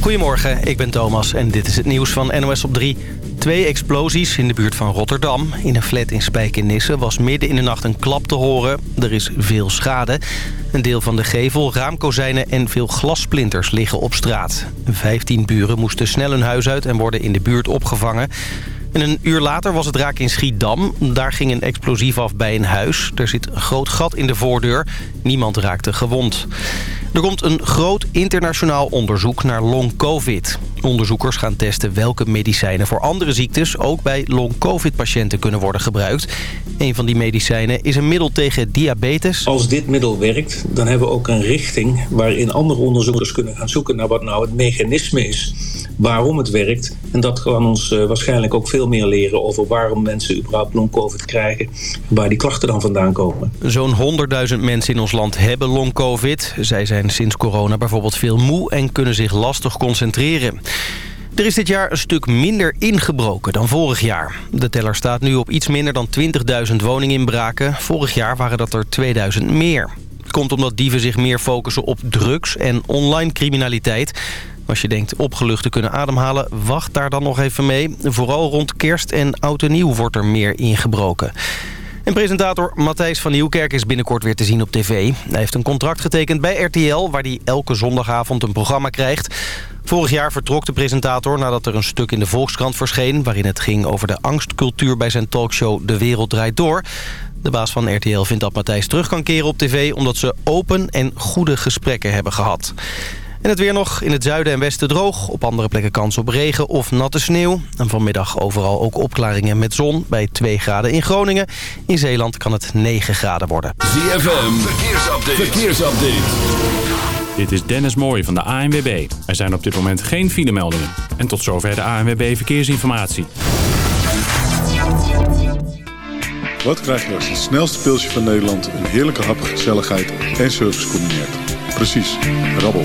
Goedemorgen, ik ben Thomas en dit is het nieuws van NOS op 3. Twee explosies in de buurt van Rotterdam. In een flat in Spijkenisse was midden in de nacht een klap te horen. Er is veel schade. Een deel van de gevel, raamkozijnen en veel glassplinters liggen op straat. Vijftien buren moesten snel hun huis uit en worden in de buurt opgevangen. En een uur later was het raak in Schiedam. Daar ging een explosief af bij een huis. Er zit een groot gat in de voordeur. Niemand raakte gewond. Er komt een groot internationaal onderzoek naar long-covid. Onderzoekers gaan testen welke medicijnen voor andere ziektes... ook bij long-covid-patiënten kunnen worden gebruikt. Een van die medicijnen is een middel tegen diabetes. Als dit middel werkt, dan hebben we ook een richting... waarin andere onderzoekers kunnen gaan zoeken naar wat nou het mechanisme is... waarom het werkt. En dat kan ons uh, waarschijnlijk ook veel meer leren... over waarom mensen überhaupt long-covid krijgen... waar die klachten dan vandaan komen. Zo'n 100.000 mensen in ons land hebben long-covid. Zij zijn sinds corona bijvoorbeeld veel moe en kunnen zich lastig concentreren. Er is dit jaar een stuk minder ingebroken dan vorig jaar. De teller staat nu op iets minder dan 20.000 woninginbraken. Vorig jaar waren dat er 2000 meer. Het komt omdat dieven zich meer focussen op drugs en online criminaliteit. Als je denkt opgelucht te kunnen ademhalen, wacht daar dan nog even mee. Vooral rond kerst en oud en nieuw wordt er meer ingebroken. En presentator Matthijs van Nieuwkerk is binnenkort weer te zien op tv. Hij heeft een contract getekend bij RTL... waar hij elke zondagavond een programma krijgt. Vorig jaar vertrok de presentator nadat er een stuk in de Volkskrant verscheen... waarin het ging over de angstcultuur bij zijn talkshow De Wereld Draait Door. De baas van RTL vindt dat Matthijs terug kan keren op tv... omdat ze open en goede gesprekken hebben gehad. En het weer nog in het zuiden en westen droog. Op andere plekken kans op regen of natte sneeuw. En vanmiddag overal ook opklaringen met zon bij 2 graden in Groningen. In Zeeland kan het 9 graden worden. ZFM, verkeersupdate. verkeersupdate. Dit is Dennis Mooij van de ANWB. Er zijn op dit moment geen filemeldingen. En tot zover de ANWB Verkeersinformatie. Wat krijg je als het snelste pilsje van Nederland... een heerlijke hap, gezelligheid en service combineert? Precies, rabbel.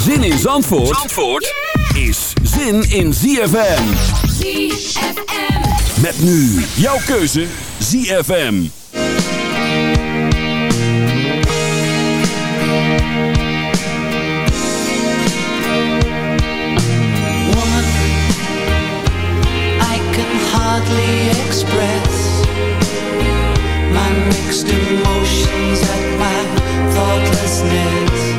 Zin in Zandvoort, Zandvoort is zin in ZFM. ZFM. Met nu jouw keuze ZFM. Woman, I can hardly express my mixed emotions at my thoughtlessness.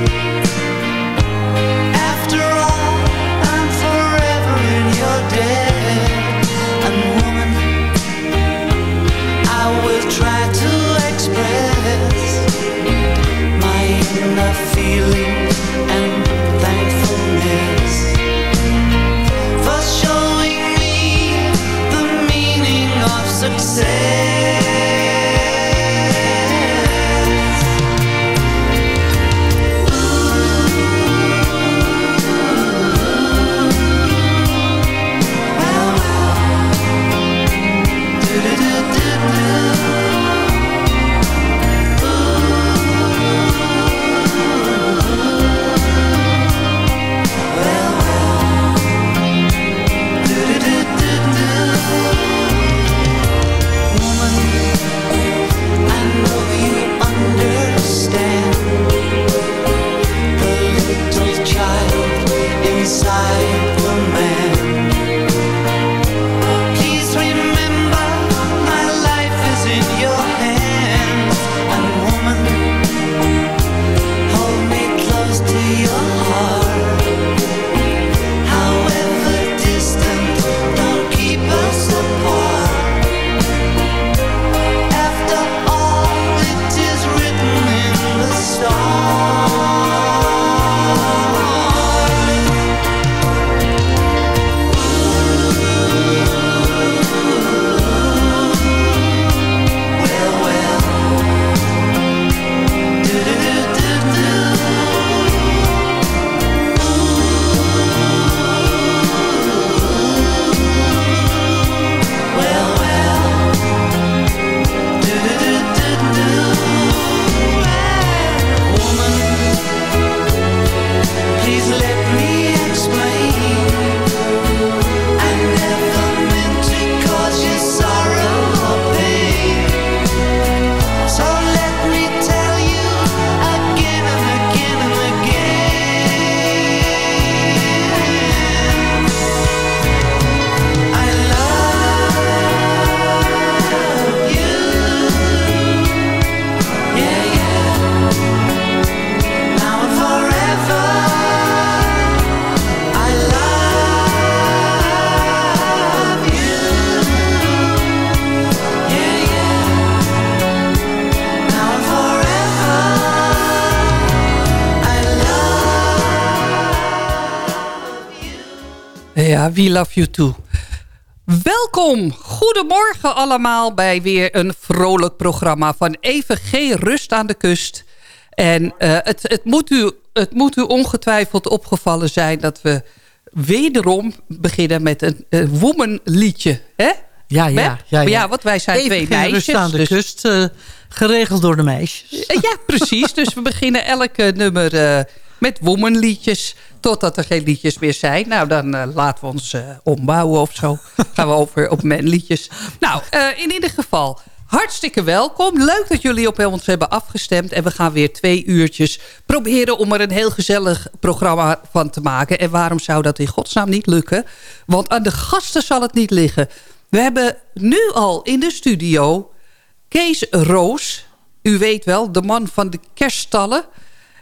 Ja, we love you too. Welkom, goedemorgen allemaal bij weer een vrolijk programma van EVG Rust aan de Kust. En eh, het, het, moet u, het moet u ongetwijfeld opgevallen zijn dat we wederom beginnen met een, een woman liedje. Hè? Ja, ja, ja, ja. Maar ja, want wij zijn Even twee geen meisjes. rust aan de dus- kust, eh, geregeld door de meisjes. Eh, Ja, precies. Dus we beginnen elke nummer met womanliedjes. Totdat er geen liedjes meer zijn. Nou, dan eh, laten we ons eh, ombouwen of zo. Gaan we over op manliedjes. Nou, eh, in ieder geval... Hartstikke welkom. Leuk dat jullie op ons hebben afgestemd. En we gaan weer twee uurtjes proberen om er een heel gezellig programma van te maken. En waarom zou dat in godsnaam niet lukken? Want aan de gasten zal het niet liggen. We hebben nu al in de studio Kees Roos. U weet wel, de man van de kerststallen.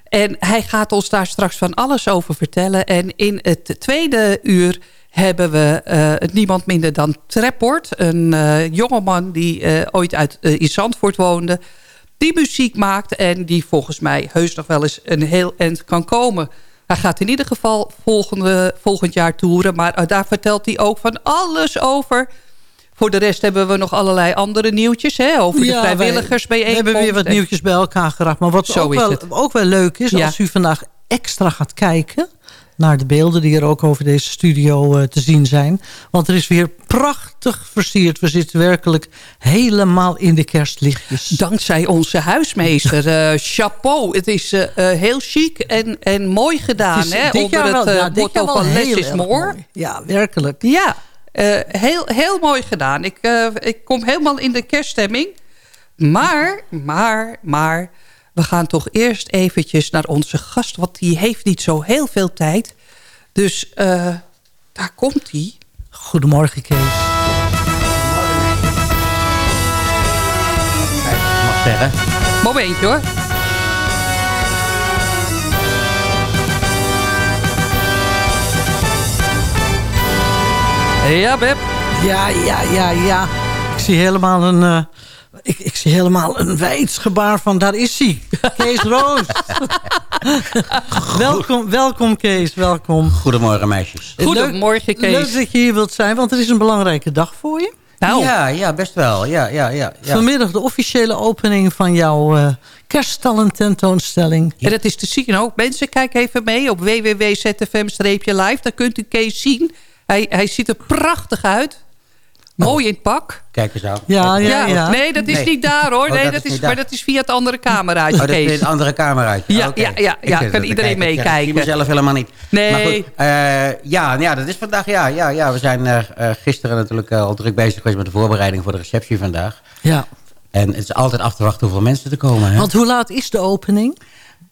En hij gaat ons daar straks van alles over vertellen. En in het tweede uur hebben we eh, niemand minder dan Trepport. Een eh, jongeman die eh, ooit uit, in Zandvoort woonde. Die muziek maakt en die volgens mij heus nog wel eens een heel eind kan komen. Hij gaat in ieder geval volgende, volgend jaar toeren. Maar daar vertelt hij ook van alles over... Voor de rest hebben we nog allerlei andere nieuwtjes. Hè, over de Ja, wij- vrijwilligersbijeenkomst. We hebben weer wat nieuwtjes bij elkaar geraakt. Maar wat Zo ook is wel, het. ook wel leuk is, Ja. als u vandaag extra gaat kijken... naar de beelden die er ook over deze studio eh, te zien zijn. Want er is weer prachtig versierd. We zitten werkelijk helemaal in de kerstlichtjes. Dankzij onze huismeester. eh, chapeau. Het is eh, heel chic en, en mooi gedaan. Het is hè, dit onder jaar het wel- ja, dit jaar wel heel is mooi. Ja, werkelijk. Ja, heel, heel mooi gedaan. Ik, eh, ik kom helemaal in de kerststemming. Maar, maar, maar... we gaan toch eerst eventjes naar onze gast. Want die heeft niet zo heel veel tijd. Dus eh, daar komt hij. Goedemorgen, Kees. mag zeggen. Momentje hoor. Ja, Beb. Ja, ja, ja, ja. Ik zie helemaal een... eh, ik, ik zie helemaal een wijdsgebaar van daar is hij. Kees Roos. welkom, welkom Kees, welkom. Goedemorgen meisjes. Goedemorgen, Kees. Leuk dat je hier wilt zijn, want het is een belangrijke dag voor je. Nou, Ja, ja, best wel. Ja, ja, ja, ja. Vanmiddag de officiële opening van jouw eh kerststallen tentoonstelling. En dat is te zien ook. Mensen, kijk even mee op www.zfm-live. Daar kunt u Kees zien. Hij, hij ziet er prachtig uit. Mooi in het pak. Kijk eens aan. Ja, ja, ja. Nee, dat is Nee. niet daar hoor. Oh, Nee, dat dat is maar dat is via het andere cameraatje, Oh, dat is een andere cameraatje. Ja, Oké. ja, ja, ja, kan er iedereen meekijken. Ik zie mezelf helemaal niet. Nee. Maar goed, eh, ja, ja, dat is vandaag. Ja, ja, ja. We zijn eh, eh, gisteren natuurlijk al druk bezig geweest met de voorbereiding voor de receptie vandaag. Ja. En het is altijd af te wachten hoeveel mensen er komen. Hè? Want hoe laat is de opening?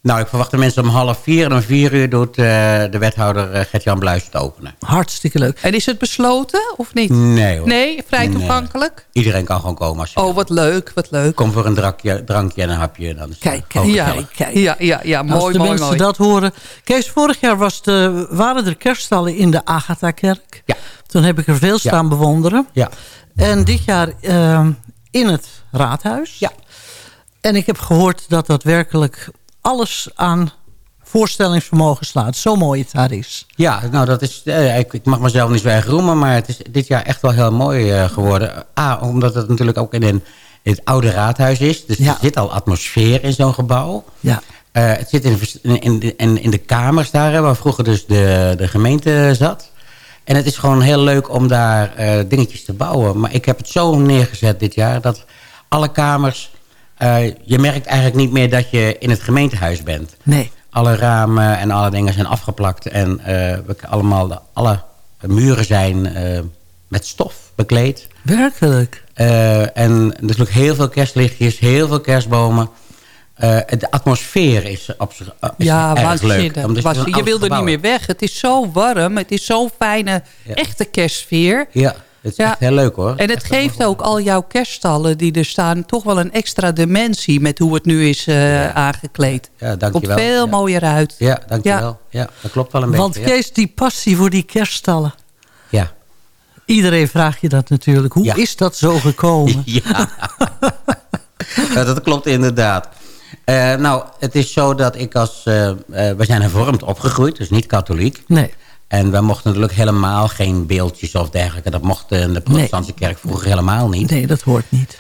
Nou, ik verwacht de mensen om half vier. En om vier uur doet eh, de wethouder eh, Gert-Jan Bluis het openen. Hartstikke leuk. En is het besloten of niet? Nee hoor. Nee, vrij Nee. toegankelijk? Iedereen kan gewoon komen als je Oh, wat leuk, wat leuk. Kom voor een drankje, drankje en een hapje. Dan is het Kijk, kijk, gezellig. kijk. Ja, ja, ja, Als mooi, de mooi, mensen mooi. dat horen. Kees, vorig jaar was de, waren er kerststallen in de Agatha-kerk. Ja. Toen heb ik er veel staan bewonderen. Ja. En dit jaar eh, in het raadhuis. Ja. En ik heb gehoord dat dat werkelijk alles aan voorstellingsvermogen slaat. Zo mooi het daar is. Ja, nou dat is, eh, ik, ik mag mezelf niet erg roemen, maar het is dit jaar echt wel heel mooi eh, geworden. A, omdat het natuurlijk ook in, een, in het oude raadhuis is. Dus Ja. er zit al atmosfeer in zo'n gebouw. Ja. Eh, het zit in, in, in, de- in, de kamers daar, waar vroeger dus de, de gemeente zat. En het is gewoon heel leuk om daar dingetjes te bouwen. Maar ik heb het zo neergezet dit jaar dat alle kamers... eh, je merkt eigenlijk niet meer dat je in het gemeentehuis bent. Nee. Alle ramen en alle dingen zijn afgeplakt. En eh, we allemaal, de- alle muren zijn eh, met stof bekleed. Werkelijk. En natuurlijk heel veel kerstlichtjes, heel veel kerstbomen. De atmosfeer is, is Ja, erg leuk. Je wil er niet meer weg. Het is zo warm. Het is zo'n fijne, Ja. echte kerstsfeer. Ja, het is Ja. echt heel leuk hoor. En het geeft ook al jouw kerststallen die er staan... toch wel een extra dimensie met hoe het nu is eh, aangekleed. Ja, Komt veel Ja. mooier uit. Ja, dankjewel. Ja. dat klopt wel een Want beetje. ja. Kees, die passie voor die kerststallen. Ja. Iedereen vraagt je dat natuurlijk. Hoe Ja. is dat zo gekomen? Ja. Ja, dat klopt inderdaad. Eh, nou, het is zo dat ik als... eh, we zijn hervormd opgegroeid, dus niet katholiek. Nee. En we mochten natuurlijk helemaal geen beeldjes of dergelijke. Dat mocht in de protestantse kerk vroeger helemaal niet. Nee, dat hoort niet.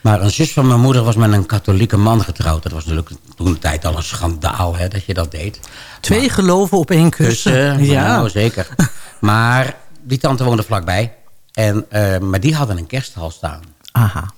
Maar een zus van mijn moeder was met een katholieke man getrouwd. Dat was natuurlijk toen de tijd al een schandaal hè, dat je dat deed. Twee geloven op één kussen. Kussen, ja. nou zeker. maar die tante woonde vlakbij. En, eh, maar die hadden een kersthal staan. Aha.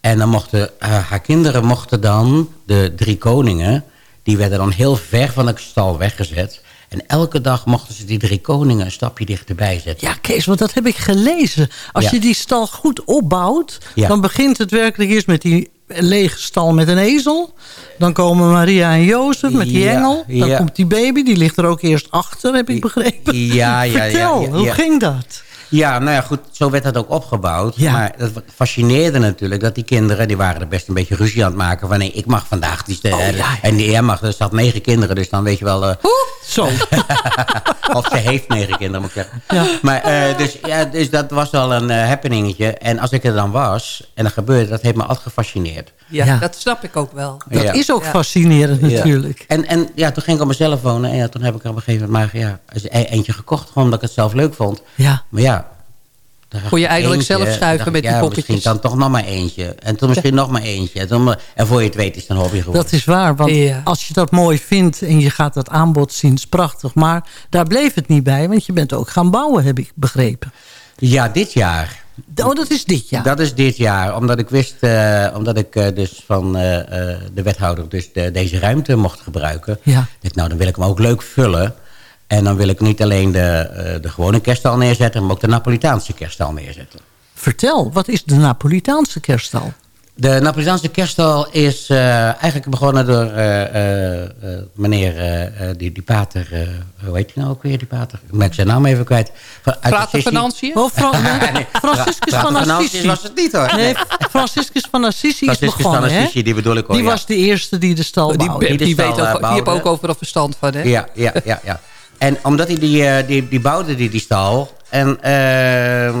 En dan mochten eh, haar kinderen mochten dan, de drie koningen... die werden dan heel ver van de stal weggezet. En elke dag mochten ze die drie koningen een stapje dichterbij zetten. Ja, Kees, want dat heb ik gelezen. Als Ja. je die stal goed opbouwt... Ja. dan begint het werkelijk eerst met die lege stal met een ezel. Dan komen Maria en Jozef met die Ja, engel. Dan komt die baby, die ligt er ook eerst achter, heb ik begrepen. Ja, ja, Vertel, ja, ja. hoe ging dat? Ja, nou ja, goed, zo werd dat ook opgebouwd. Ja. Maar het fascineerde natuurlijk dat die kinderen... die waren er best een beetje ruzie aan het maken. Van nee, ik mag vandaag. Die, Oh, ja, ja. En die, jij mag, er zat negen kinderen. Dus dan weet je wel... eh, Zo. of ze heeft negen kinderen, moet ik zeggen. Ja. Maar, eh, dus, ja, dus dat was wel een eh, happeningetje. En als ik er dan was en dat gebeurde... dat heeft me altijd gefascineerd. Ja, Ja. dat snap ik ook wel. Dat Ja. is ook Ja. fascinerend Ja. natuurlijk. En, en ja, toen ging ik op mezelf wonen. En ja, toen heb ik er op een gegeven moment maar ja, e- eentje gekocht. Gewoon omdat ik het zelf leuk vond. Ja. Maar ja... daar Kon je eigenlijk eentje, zelf schuiven met die ja, poppetjes. misschien dan toch nog maar eentje. En toen misschien nog maar eentje. En, toen, en voor je het weet is het een hobby geworden. Dat is waar, want Ja. als je dat mooi vindt en je gaat dat aanbod zien, is prachtig. Maar daar bleef het niet bij, want je bent ook gaan bouwen, heb ik begrepen. Ja, dit jaar. Oh, dat is dit jaar. Dat is dit jaar. Omdat ik wist, eh, omdat ik eh, dus van eh, eh, de wethouder dus de- deze ruimte mocht gebruiken. Ja. Ik dacht, nou, dan wil ik hem ook leuk vullen. En dan wil ik niet alleen de, eh, de gewone kerststal neerzetten, maar ook de Napolitaanse kerststal neerzetten. Vertel, wat is de Napolitaanse kerststal? De Napolitaanse kerststal is eh, eigenlijk begonnen door eh, eh, eh, meneer, eh, eh, die, die pater, eh, hoe heet hij nou ook weer, die pater? Ik ben zijn naam even kwijt. Van, sessie- Financiën? Oh, Fra Nee, Franciscus Fra- van Assisi. Was het niet hoor. Nee, Franciscus van Assisi is Franciscus begonnen, van hè? Assisi, die bedoel ik hoor. Die ja. was de eerste die de stal Oh, die, bouwde. die, Die de weet ook, die heeft ook overal verstand van, hè? Ja, ja, ja, ja. En omdat hij die, eh, die, die bouwde die, die stal. En ehm,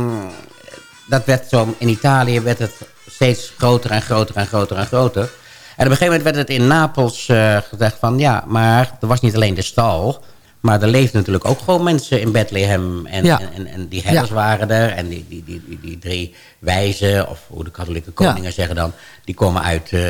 dat werd zo, in Italië werd het steeds groter en groter en groter en groter. En op een gegeven moment werd het in Napels eh, gezegd van... ja, maar er was niet alleen de stal... maar er leefden natuurlijk ook gewoon mensen in Bethlehem. En, Ja. en, en, die herders Ja. waren er. En die, die, die, die, die drie wijzen, of hoe de katholieke koningen zeggen dan... die komen uit... eh,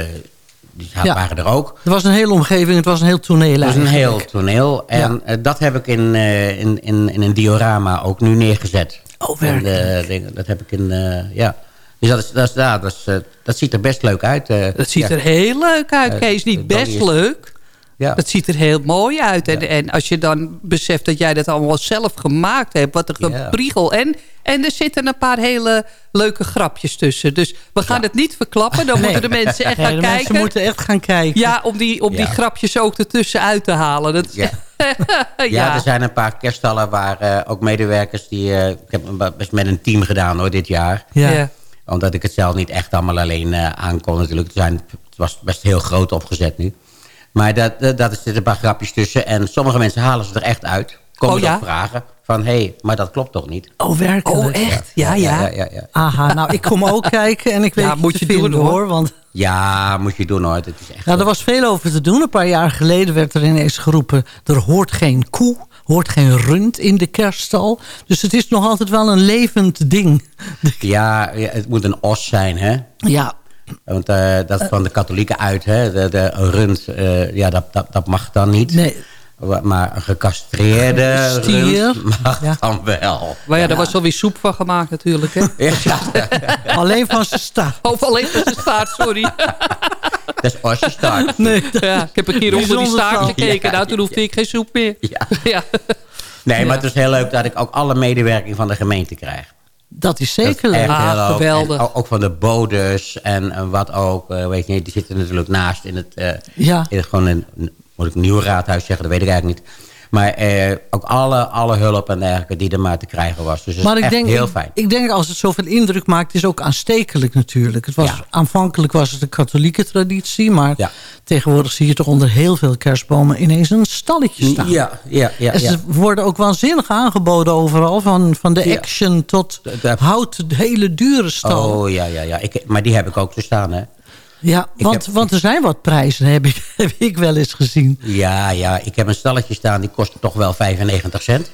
die Ja. waren er ook. Het was een hele omgeving, het was een heel toneel Het was een heel toneel. En eh, dat heb ik in, eh, in, in, in een diorama ook nu neergezet. Oh, werkelijk? eh, dat heb ik in, ja. Dus dat, is, dat, is, ja, dat, is, dat ziet er best leuk uit. Dat ziet ja. er heel leuk uit, Kees. Niet best is- leuk. Ja. Dat ziet er heel mooi uit. En, en als je dan beseft dat jij dat allemaal zelf gemaakt hebt. Wat een Ja. gepriegel. En, en er zitten een paar hele leuke grapjes tussen. Dus we gaan het niet verklappen. Dan moeten de mensen echt Nee, gaan de kijken. mensen moeten echt gaan kijken. Ja, om die, om die grapjes ook ertussen uit te halen. Dat, Ja. ja. Ja, er zijn een paar kerststallen waar eh, ook medewerkers... die eh, ik heb best met een team gedaan hoor, dit jaar. Ja. Ja. Omdat ik het zelf niet echt allemaal alleen eh aankon natuurlijk. Het, zijn, het was best heel groot opgezet nu. Maar dat, dat, dat er zitten een paar grapjes tussen. En sommige mensen halen ze er echt uit. Komen Oh, ze ja? ook vragen van... hé, hey, maar dat klopt toch niet? Oh, werkelijk? Oh, echt? Ja, ja. ja, ja, ja. Aha, nou, ik kom ook kijken en ik weet Ja, moet je doen, hoor. hoor. Want Ja, moet je doen hoor. Het is echt... nou, er was veel over te doen. Een paar jaar geleden werd er ineens geroepen... er hoort geen koe, hoort geen rund in de kerststal. Dus het is nog altijd wel een levend ding. ja, ja, het moet een os zijn, hè? Ja, Want eh, dat is van de katholieken uit, hè? De, de een rund, eh, ja, dat, dat, dat mag dan niet. nee. Maar een gecastreerde Stier. mag Ja. dan wel. Maar ja, daar was alweer soep van gemaakt natuurlijk. Hè? Ja, alleen van zijn staart. Of alleen van zijn staart, sorry. dat is osjestaart. Nee, Ja, ik heb een keer onder die staart gekeken. Ja, nou, toen hoefde ik geen soep meer. Ja. Ja. Nee, maar het is heel leuk dat ik ook alle medewerking van de gemeente krijg. Dat is zeker leuk. Ah, geweldig. Ook, ook van de bodes en, en wat ook. eh, weet je, die zitten natuurlijk naast in het, eh, Ja. in het gewoon een, moet ik een nieuw raadhuis zeggen, dat weet ik eigenlijk niet. Maar eh, ook alle, alle hulp en dergelijke die er maar te krijgen was. Dus dat Maar is ik echt denk, heel ik, fijn. ik denk als het zoveel indruk maakt, is het ook aanstekelijk natuurlijk. Het was, Ja. Aanvankelijk was het een katholieke traditie, maar Ja. tegenwoordig zie je toch onder heel veel kerstbomen ineens een stalletje staan. Ja, ja, ja. En ja. ze worden ook waanzinnig aangeboden overal. Van, van de action tot dat- hout, de hele dure stal. Oh ja, ja, ja. Ik, maar die heb ik ook te staan, hè. Ja, want, heb- want er zijn wat prijzen, heb ik, heb ik wel eens gezien. Ja, ja. Ik heb een stalletje staan, die kost toch wel 95 cent.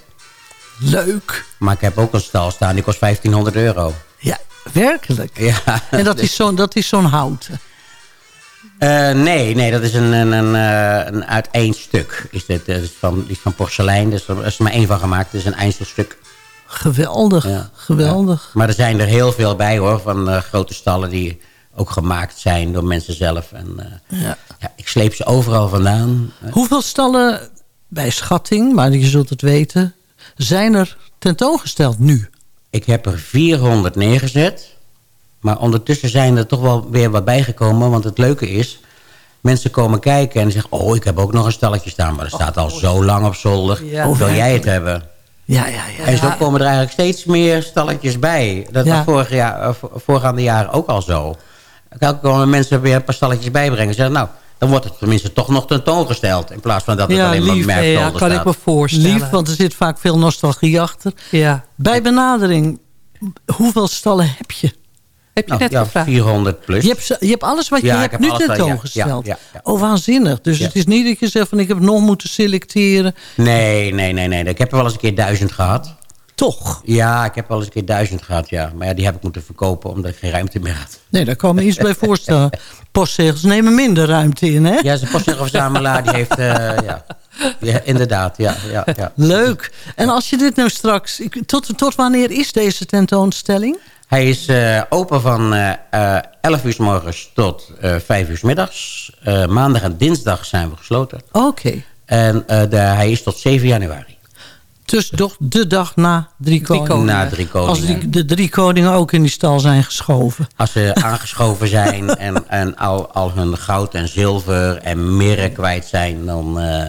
Leuk. Maar ik heb ook een stal staan, die kost 1500 euro. Ja, werkelijk. Ja. En dat is zo'n dat is zo'n houten. Eh, nee, nee, dat is een, een, een, eh, een uit één stuk. Is dit, dat is van, die is van porselein, dus er is er maar één van gemaakt. Het is een eindstuk. Geweldig, Ja. geweldig. Maar er zijn er heel veel bij hoor, van eh, grote stallen die ook gemaakt zijn door mensen zelf. En, eh, Ja. ja, ik sleep ze overal vandaan. Eh, Hoeveel stallen, bij schatting, maar je zult het weten... zijn er tentoongesteld nu? Ik heb er 400 neergezet. Maar ondertussen zijn er toch wel weer wat bijgekomen. Want het leuke is, mensen komen kijken en zeggen... oh, ik heb ook nog een stalletje staan. Maar dat staat al zo lang op zolder. Ja. Hoe wil jij het hebben? Ja, ja, ja. En zo komen er eigenlijk steeds meer stalletjes bij. Dat was vorig jaar, eh, vo- voorgaande jaren ook al zo. Elke keer komen mensen weer een paar stalletjes bijbrengen. Zeggen, nou, dan wordt het tenminste toch nog tentoongesteld. In plaats van dat het Ja, alleen maar lief. merkzolder Ja, kan ik me voorstellen. Lief, want er zit vaak veel nostalgie achter. Ja. Bij benadering, hoeveel stallen heb je? Heb je Nou, net ja, gevraagd? 400 plus. Je hebt, je hebt alles wat je Ja, hebt heb nu ja. tentoongesteld. Ja, ja, ja. Oh, waanzinnig. Dus Ja. het is niet dat je zegt van ik heb nog moeten selecteren. Nee, nee, nee, nee. Ik heb er wel eens een keer duizend gehad. Toch? Ja, ik heb wel eens een keer duizend gehad, ja. Maar ja, die heb ik moeten verkopen omdat ik geen ruimte meer had. Nee, daar kan me iets bij voorstellen. Postzegels nemen minder ruimte in, hè? Ja, zijn postzegelverzamelaar, die heeft... eh, ja. ja, inderdaad, ja, ja, ja. Leuk. En als je dit nou straks... ik- Tot, tot wanneer is deze tentoonstelling? Hij is eh, open van eh eh, 11 uur s morgens tot eh 5 uur s middags. Maandag en dinsdag zijn we gesloten. Oké. En de, hij is tot 7 januari. Dus toch de dag na Drie Koningen. Na drie koningen. Als die, de Drie Koningen ook in die stal zijn geschoven. Als ze aangeschoven zijn en, en al, al hun goud en zilver en mirre kwijt zijn... dan, eh,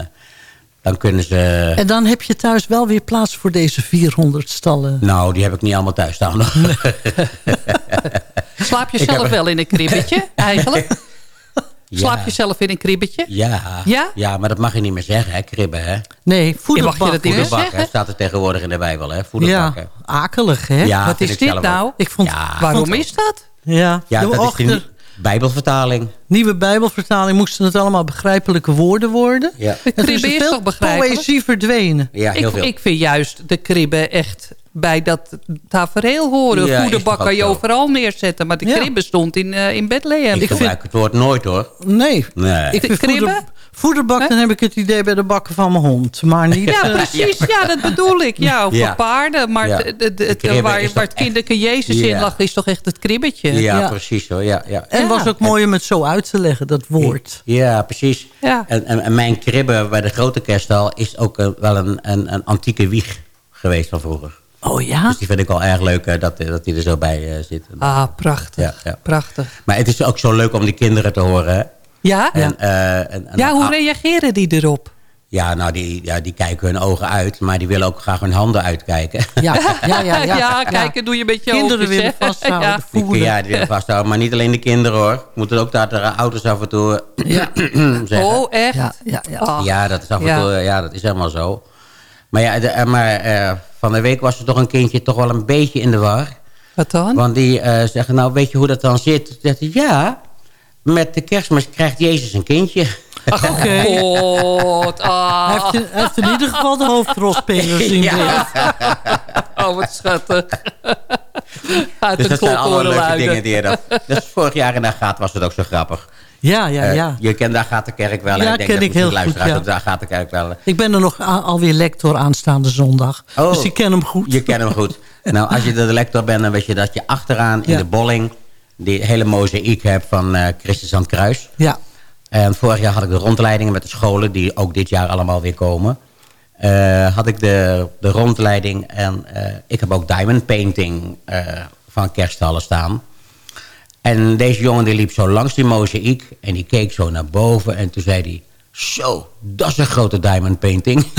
dan kunnen ze... En dan heb je thuis wel weer plaats voor deze 400 stallen. Nou, die heb ik niet allemaal thuis staan. nog. Slaap je zelf heb- wel in een kribbetje, eigenlijk? Slaap Ja. je zelf in een kribbetje? Ja. Ja? ja, maar dat mag je niet meer zeggen, hè? Kribben, hè? Nee, voederbak. mag je dat niet meer Voederbak, zeggen? hè? Staat er tegenwoordig in de Bijbel, hè? Voederbak, hè? Ja, akelig, hè? Ja, Wat is dit zelf nou? Ik vond, Ja, Waarom vond- is dat? ja, Ja, de dat is de Bijbelvertaling. nieuwe Bijbelvertaling moesten het allemaal begrijpelijke woorden worden. Ja, De kribbe is toch begrijpelijk? poëzie verdwenen. ja heel ik, veel. ik vind juist de kribbe echt bij dat tafereel horen. Ja, Voederbak toch kan je overal neerzetten. Maar de Ja. kribbe stond in, eh in Bethlehem. ik gebruik het woord nooit, hoor. Nee. Nee. Ik vind kribben? Voeder, voederbak, dan heb ik het idee bij de bakken van mijn hond. Maar niet... Ja, eh, precies. Ja, dat bedoel ik. Ja, of Ja. voor paarden. Maar Ja. de, de, de- De kribbe waar, waar het kinderke Jezus Ja. in lag, is toch echt het kribbetje. Ja, Ja. precies hoor. Ja, ja. en Ja. was ook mooi om het zo uit te leggen, dat woord. Ja, precies. Ja. En, en, en mijn kribbe bij de grote kerststal is ook eh, wel een, een, een antieke wieg geweest van vroeger. Oh ja? Dus die vind ik al erg leuk eh, dat, dat die er zo bij zit. Ah, prachtig. Ja, ja. Prachtig. Maar het is ook zo leuk om die kinderen te horen. Ja? En, eh, en, en- Ja, hoe reageren die erop? ja, nou, die, ja, die kijken hun ogen uit, maar die willen ook graag hun handen uitkijken. Ja, ja, ja. ja, kijken doe je met je Kinderen oogjes, willen vasthouden, Ja. Voelen. ja, die willen vasthouden. Maar niet alleen de kinderen hoor. Moeten ook daar de ouders af en toe Ja. zeggen. Oh, echt? Ja, ja, ja. Ah. Ja, dat is af en Ja. toe, ja, dat is helemaal zo. Maar ja, de, eh, maar eh, van de week was er toch een kindje toch wel een beetje in de war. Wat dan? Want die eh zeggen, nou weet je hoe dat dan zit? Zegt hij, ja, met de kerstmis krijgt Jezus een kindje. Ach, God. Hij, Ah. heeft in, hij heeft in ieder geval de hoofdrolspelers in Ja. Oh, wat schattig. Uit Dus de dat zijn alle klokhoren leuke dingen die je dan... Dus vorig jaar in de gaat was het ook zo grappig. Ja, ja, Eh, ja. je kent de Agatha-kerk wel. Ja, ik denk ken dat ik heel goed, ja. Agatha-kerk wel. Ik ben er nog alweer lector aanstaande zondag. Oh. Dus ik ken hem goed. Je kent hem goed. nou, als je de lector bent, dan weet je dat je achteraan in Ja. de bolling... die hele mozaïek hebt van eh, Christus aan het kruis. Ja. En vorig jaar had ik de rondleidingen met de scholen... die ook dit jaar allemaal weer komen. Eh, had ik de, de rondleiding en eh, ik heb ook diamond painting van kersthallen staan. En deze jongen die liep zo langs die mozaïek en die keek zo naar boven en toen zei hij... Zo, dat is een grote diamond painting.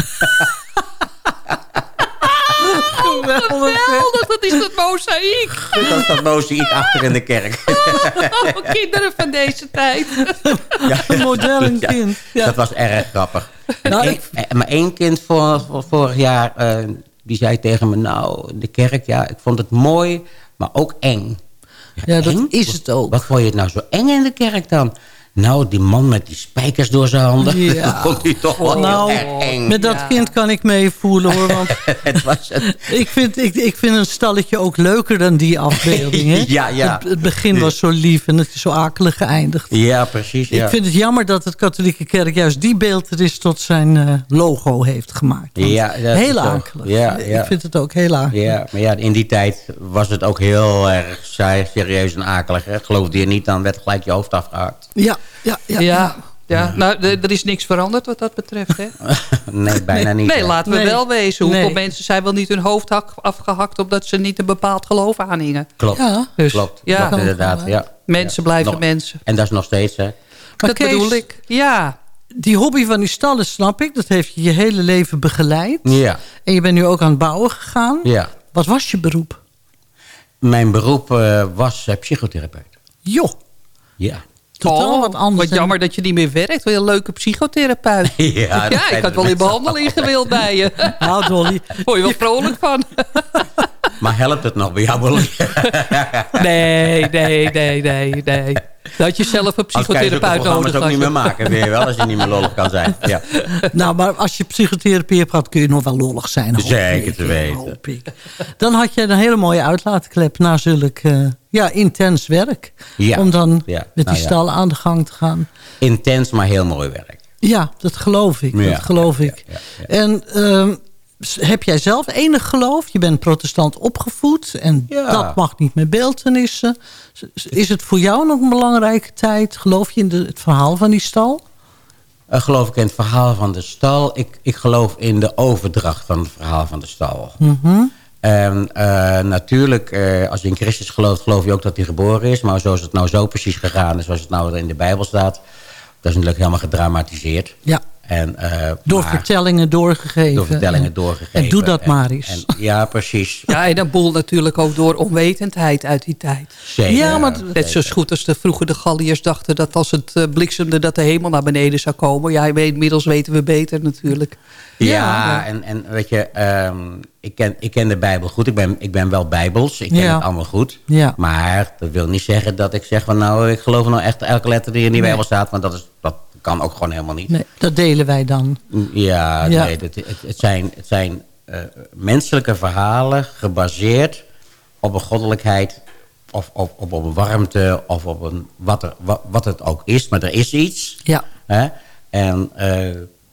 Geweldig, dat is dat mozaïek. dat is dat mozaïek achter in de kerk. Oh, kinderen van deze tijd. Ja, Een modern ja, kind. Ja. Dat was erg grappig. Nou, één- eh, maar één kind voor, voor vorig jaar, eh, die zei tegen me... Nou, de kerk, ja, ik vond het mooi, maar ook eng. Ja, dat Eng? is het ook. Wat vond je het nou zo eng in de kerk dan? Nou, die man met die spijkers door zijn handen. Ja. Dat vond hij toch wel Nou, eng. Met dat Ja. kind kan ik meevoelen hoor. Want Het was een- ik, vind, ik, ik vind een stalletje ook leuker dan die afbeelding. Hè? Ja, ja. Het, het begin was zo lief en het is zo akelig geëindigd. Ja, precies. Ja. Ik vind het jammer dat het katholieke kerk juist die beeldenis tot zijn eh, logo heeft gemaakt. Ja, dat heel akelig. Ja, ja. Ik vind het ook heel akelig. Ja, maar ja, in die tijd was het ook heel erg serieus en akelig. Hè. Geloofde je niet, dan werd gelijk je hoofd afgehakt. Ja, ja, ja. Ja, ja. nou, er is niks veranderd wat dat betreft. Hè? Nee, bijna niet. Nee, hè. laten we Nee. wel wezen. Hoeveel Nee. mensen zijn wel niet hun hoofd hak- afgehakt... omdat ze niet een bepaald geloof aanhingen. Klopt, Ja. Dus, klopt, ja. klopt inderdaad. Ja. Mensen Ja. blijven Nog- mensen. En dat is nog steeds, hè. Maar dat Kees, bedoel ik. Ja. Die hobby van die stallen snap ik. Dat heeft je je hele leven begeleid. Ja, En je bent nu ook aan het bouwen gegaan. ja. Wat was je beroep? Mijn beroep eh, was eh, psychotherapeut. Joh, Ja. Totaal Oh, wat anders. Wat jammer dat je niet meer werkt. Wel een leuke psychotherapeut. Ja, dat ik had wel in behandeling gewild bij je. Nou, Dolly. Word je wel vrolijk van? Maar helpt het nog bij jou? Nee, nee, nee, nee, nee. Dat je zelf een Als kan je zulke psychotherapeut programma's nodig ook niet meer maken, weet je wel, als je niet meer lollig kan zijn. Ja. Nou, maar als je psychotherapie hebt gehad, kun je nog wel lollig zijn. Zeker ik, te weten. Dan had je een hele mooie uitlaatklep na zulk eh, ja, intens werk. Ja. Om dan Ja, met nou die ja. stallen aan de gang te gaan. Intens, maar heel mooi werk. Ja, dat geloof ik. Dat geloof ik. En ehm, heb jij zelf enig geloof? Je bent protestant opgevoed en dat mag niet met beeltenissen. Is het voor jou nog een belangrijke tijd? Geloof je in de, het verhaal van die stal? Eh, geloof ik in het verhaal van de stal. Ik, ik geloof in de overdracht van het verhaal van de stal. Mhm. En eh, natuurlijk, eh, als je in Christus gelooft, geloof je ook dat hij geboren is. Maar zoals het nou zo precies gegaan is, zoals het nou in de Bijbel staat... dat is natuurlijk helemaal gedramatiseerd. Ja, En, eh, door maar- vertellingen doorgegeven. door vertellingen En- doorgegeven. En doe dat En- maar eens. en- ja, precies. Ja, en dat boel natuurlijk ook door onwetendheid uit die tijd. Zeker. Ja, maar Net zo goed als de, vroeger de Galliërs dachten dat als het eh, bliksemde... dat de hemel naar beneden zou komen. Ja, inmiddels weten we beter natuurlijk. Ja, Ja. En, en weet je, ehm, ik, ken, ik ken de Bijbel goed. Ik ben, ik ben wel Bijbels. Ik ken Ja. het allemaal goed. Ja. Maar dat wil niet zeggen dat ik zeg van... nou, ik geloof nou echt elke letter die in die Nee. Bijbel staat. Want dat, is, dat kan ook gewoon helemaal niet. Nee, dat delen wij dan. Ja, Ja. nee, het, het, het zijn, het zijn eh, menselijke verhalen gebaseerd op een goddelijkheid... of op, op, op een warmte of op een, wat, er, wat, wat het ook is. Maar er is iets. Ja. Hè? En, eh,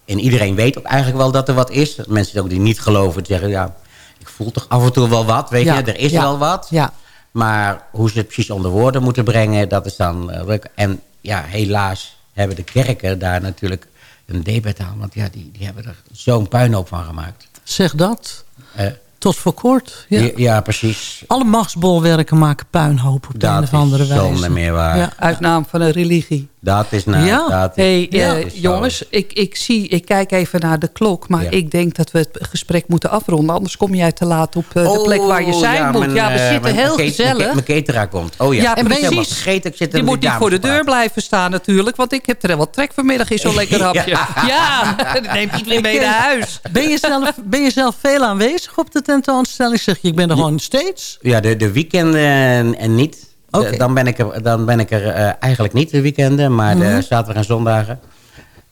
en iedereen weet ook eigenlijk wel dat er wat is. Mensen ook die niet geloven, zeggen... ja, ik voel toch af en toe wel wat, weet Ja, je. Er is ja, wel wat. Ja, Maar hoe ze het precies onder woorden moeten brengen, dat is dan... eh, en ja, helaas hebben de kerken daar natuurlijk een debet aan. Want ja, die, die hebben er zo'n puinhoop van gemaakt. zeg dat. Eh, Tot voor kort. Ja. ja. ja, precies. Alle machtsbolwerken maken puinhoop op de een Dat of andere is wijze. zonder meer waar. Ja. Uit naam van een religie. Dat is nou... Ja. Dat is, hey, Ja. eh, is jongens, ik, ik, zie, ik kijk even naar de klok. Maar Ja. ik denk dat we het gesprek moeten afronden. Anders kom jij te laat op eh, de Oh, plek waar je zijn moet. mijn, ja, we eh, zitten mijn- heel mijn gezellig. Mijn cateraar komt. Oh ja, Ja, en ben je helemaal precies. vergeten. Ik zit Je moet die niet voor de deur blijven staan natuurlijk. Want ik heb er wel trek vanmiddag in zo'n lekker hapje. Ja. Ja, dat neemt niet meer mee naar huis. Ben je, zelf, ben je zelf veel aanwezig op de tentoonstelling? Zeg je, ik ben er gewoon steeds? Ja, de, de weekenden en, en niet. Oké. dan ben ik er, dan ben ik er eh, eigenlijk niet de weekenden, maar Mhm. de zaterdag en zondagen.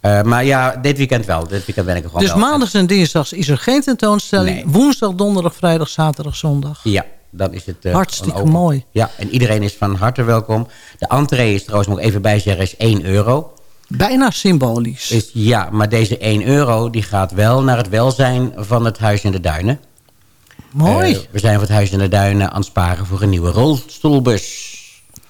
Eh, maar ja, dit weekend wel. Dit weekend ben ik er gewoon Dus wel. maandags en dinsdags is er geen tentoonstelling. Nee. Woensdag, donderdag, vrijdag, zaterdag, zondag. Ja, dan is het eh, Hartstikke mooi. Ja, en iedereen is van harte welkom. De entree is trouwens, moet ik even bijzeggen, is 1 euro. Bijna symbolisch. Is, ja, maar deze 1 euro die gaat wel naar het welzijn van het Huis in de Duinen. Mooi. Eh, we zijn voor het Huis in de Duinen aan het sparen voor een nieuwe rolstoelbus.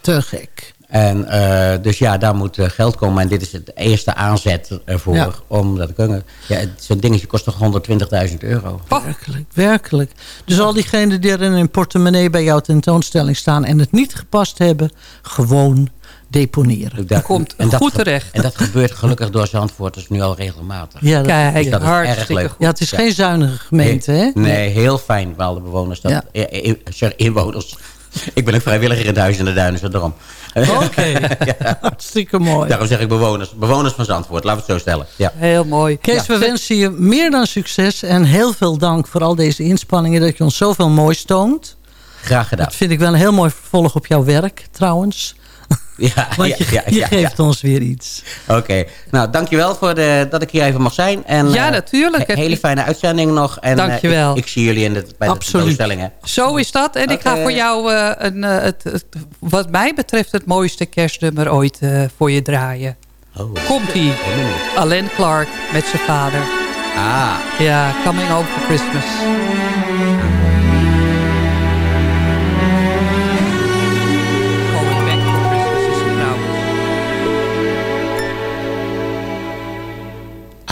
Te gek. En eh, dus ja, daar moet eh, geld komen. En dit is het eerste aanzet ervoor. Ja. Om dat te kunnen. Ja, zo'n dingetje kost toch 120.000 euro. Werkelijk, werkelijk. Dus al diegenen die er in een portemonnee bij jouw tentoonstelling staan... en het niet gepast hebben, gewoon deponeren. Dat komt en dat goed ge- terecht. En dat gebeurt gelukkig door Zandvoorters nu al regelmatig. Ja, dat, Kijk, dat is erg hartstikke leuk. goed. ja, het is geen zuinige gemeente, hè? Nee, heel fijn voor alle bewoners. Dat, Ja. sorry, inwoners. Ik ben ook vrijwilliger in het Huis in de Duinen, zo daarom. Oké, hartstikke mooi. Daarom zeg ik bewoners. Bewoners van Zandvoort, laten we het zo stellen. Ja. Heel mooi. Kees, we wensen je meer dan succes en heel veel dank voor al deze inspanningen... dat je ons zoveel moois toont. Graag gedaan. Dat vind ik wel een heel mooi vervolg op jouw werk, trouwens. Ja, Want je, ja, je ja, geeft ja. ons weer iets. Oké, nou dankjewel voor de, dat ik hier even mag zijn. En, Ja, eh, natuurlijk. he- hele fijne uitzending nog. En, eh, Dankjewel. ik, ik zie jullie in de, bij de tentoonstellingen. Zo is dat. En ik ga voor jou, eh, een, het, het- wat mij betreft, het mooiste kerstnummer ooit voor je draaien. Oh. Komt-ie. Alain Clark met zijn vader. Ah, Ja, Coming Home for Christmas.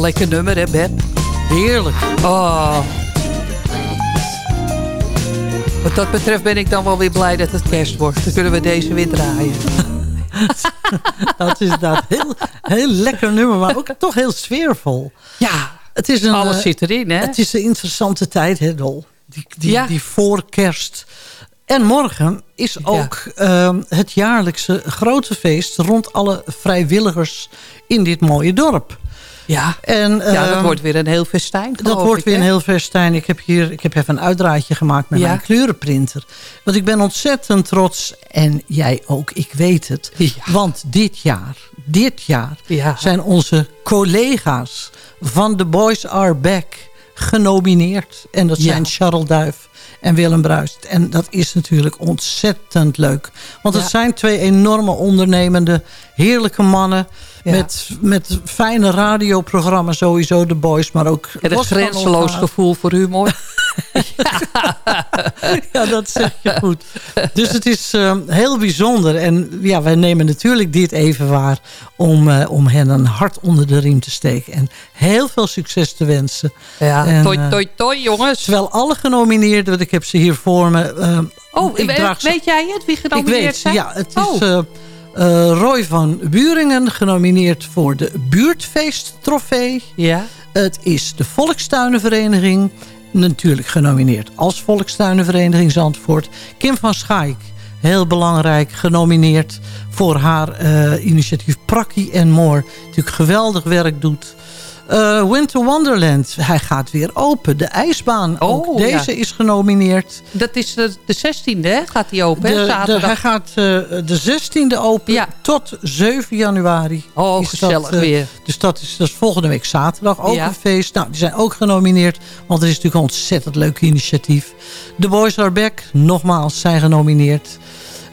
Een lekker nummer, hè, Beb? Heerlijk. Oh. Wat dat betreft ben ik dan wel weer blij dat het kerst wordt. Dan kunnen we deze weer draaien. Dat is inderdaad heel, heel lekker nummer, maar ook toch heel sfeervol. Ja, Het is een, alles eh, zit erin, hè? Het is een interessante tijd, hè, Dol? Die, die, Ja. die voor kerst. En morgen is ook ehm, het jaarlijkse grote feest... rond alle vrijwilligers in dit mooie dorp. Ja, En, ja dat ehm, wordt weer een heel festijn. Dat wordt ik, weer een heel festijn. Ik heb hier ik heb even een uitdraadje gemaakt met Ja. mijn kleurenprinter. Want ik ben ontzettend trots. En jij ook, ik weet het. Want dit jaar, dit jaar Ja. zijn onze collega's van The Boys Are Back genomineerd. En dat Ja. zijn Charles Duif en Willem Bruist. En dat is natuurlijk ontzettend leuk. Want het Ja. zijn twee enorme ondernemende, heerlijke mannen... Ja. Met, met fijne radioprogramma's sowieso, The Boys, maar ook... En van grenzeloos gevoel voor humor. Ja, dat zeg je goed. Dus het is eh, heel bijzonder. En ja, wij nemen natuurlijk dit even waar... om, eh, om hen een hart onder de riem te steken. En heel veel succes te wensen. Ja, En, toi, eh, toi, toi, jongens. Terwijl alle genomineerden, want ik heb ze hier voor me... eh, Oh, ik we- draag ze- weet jij het? Wie ik genomineerd weet, zijn? ja, het is Oh. eh, eh, Roy van Buringen, genomineerd voor de Buurtfeest-trofee. Ja. Het is de Volkstuinenvereniging, natuurlijk genomineerd als Volkstuinenvereniging Zandvoort. Kim van Schaik, heel belangrijk, genomineerd voor haar eh, initiatief Prakkie en More. Natuurlijk geweldig werk doet. Eh, Winter Wonderland, hij gaat weer open. De ijsbaan, ook Oh, deze ja. is genomineerd. Dat is de, de 16e, hè? Gaat die open, hè? De, de, Zaterdag. hij gaat eh, de 16e open Ja. tot 7 januari. Oh, gezellig dat, eh, weer. Dus dat is, dat is volgende week zaterdag ook Ja. een feest. Nou, die zijn ook genomineerd. Want er is natuurlijk een ontzettend leuk initiatief. The Boys Are Back, nogmaals, zijn genomineerd.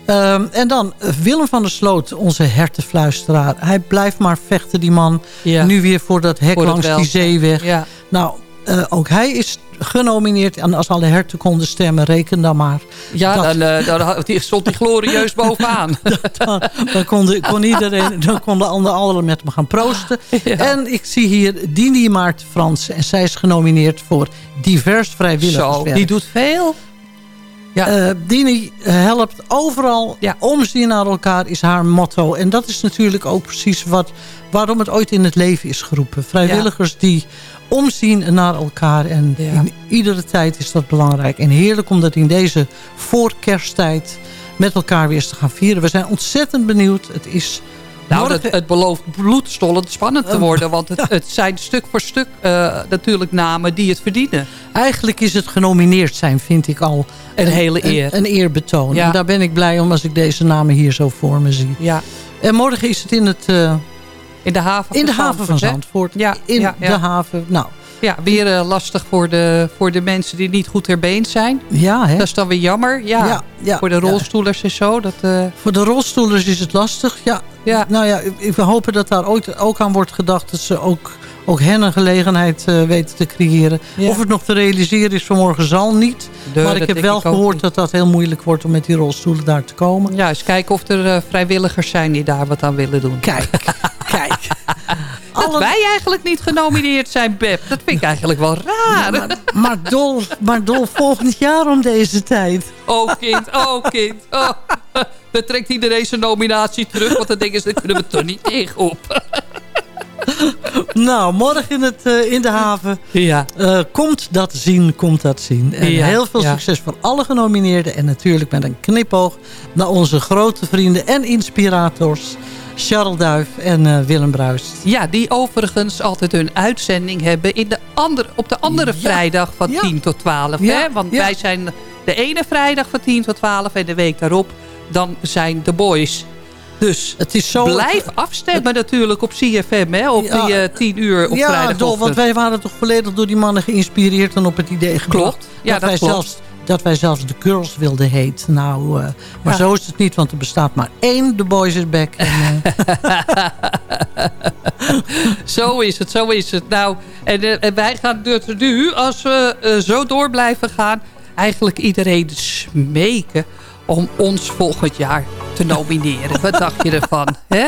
Ehm, en dan eh, Willem van der Sloot, onze hertenfluisteraar. Hij blijft maar vechten, die man. Ja. Nu weer voor dat hek Voor langs die zeeweg. Ja. Nou, eh, ook hij is genomineerd. En als alle herten konden stemmen, reken dan maar. Ja, Dat- dan, eh, dan die stond hij glorieus bovenaan. dan, dan kon, kon iedereen, dan konden anderen met hem gaan proosten. En ik zie hier Dini Maarten Fransen. En zij is genomineerd voor divers Zo, vrijwilligerswerk. die doet veel. Ja. Eh, Dini helpt overal. Ja. Omzien naar elkaar is haar motto. En dat is natuurlijk ook precies wat, waarom het ooit in het leven is geroepen. Vrijwilligers die omzien naar elkaar. En Ja. in iedere tijd is dat belangrijk. En heerlijk om dat in deze voorkersttijd met elkaar weer eens te gaan vieren. We zijn ontzettend benieuwd. Het is Nou, het, het belooft bloedstollend spannend te worden. Want het, het zijn stuk voor stuk eh, natuurlijk namen die het verdienen. Eigenlijk is het genomineerd zijn, vind ik al Een hele eer. Een, een eerbetoon. Ja. En daar ben ik blij om als ik deze namen hier zo voor me zie. Ja. En morgen is het in, het, eh, In de haven in de van haven van hè? Zandvoort. Ja, in ja, ja. de haven. Nou, Ja, weer eh, lastig voor de, voor de mensen die niet goed ter been zijn. ja hè. Dat is dan weer jammer. Ja, Ja, ja, voor de ja. rolstoelers en zo. Dat, eh, Voor de rolstoelers is het lastig. Ja, ja. nou ja, we hopen dat daar ooit ook aan wordt gedacht. Dat ze ook, ook hen een gelegenheid eh, weten te creëren. Of het nog te realiseren is vanmorgen zal niet. De- maar ik heb wel ik gehoord niet. dat dat heel moeilijk wordt om met die rolstoelen daar te komen. ja, eens kijken of er vrijwilligers zijn die daar wat aan willen doen. Kijk, kijk. Dat wij eigenlijk niet genomineerd zijn, Beb. Dat vind ik eigenlijk wel raar. Maar, maar, dol, maar dol volgend jaar om deze tijd. Oh kind, oh kind. Oh. Dan trekt iedereen zijn nominatie terug. Want dan denken ze, dat kunnen we toch niet tegen op. Nou, morgen in, het, eh, in de haven. Ja. Eh, komt dat zien, komt dat zien. En Ja, heel veel ja. succes voor alle genomineerden. En natuurlijk met een knipoog naar onze grote vrienden en inspirators. Charles Duif en eh, Willem Bruist. Ja, die overigens altijd hun uitzending hebben in de andere, op de andere Ja, vrijdag van ja. 10 tot 12. Ja, Hè? Want ja. wij zijn de ene vrijdag van 10 tot 12 en de week daarop dan zijn de boys. Dus Het is zo... blijf afstemmen natuurlijk op CFM hè? op Ja. die eh, 10 uur op ja, vrijdag. Dol, want wij waren toch volledig door die mannen geïnspireerd en op het idee gebracht. Klopt. Ja, dat, dat wij klopt. Zelfs, dat wij zelfs de girls wilden heet. Nou, eh, maar Ja. zo is het niet, want er bestaat maar één The Boys is Back. En, eh, Zo is het, zo is het. Nou, en, eh, en wij gaan nu, als we zo door blijven gaan... eigenlijk iedereen smeken om ons volgend jaar te nomineren. Wat dacht je ervan? Hè?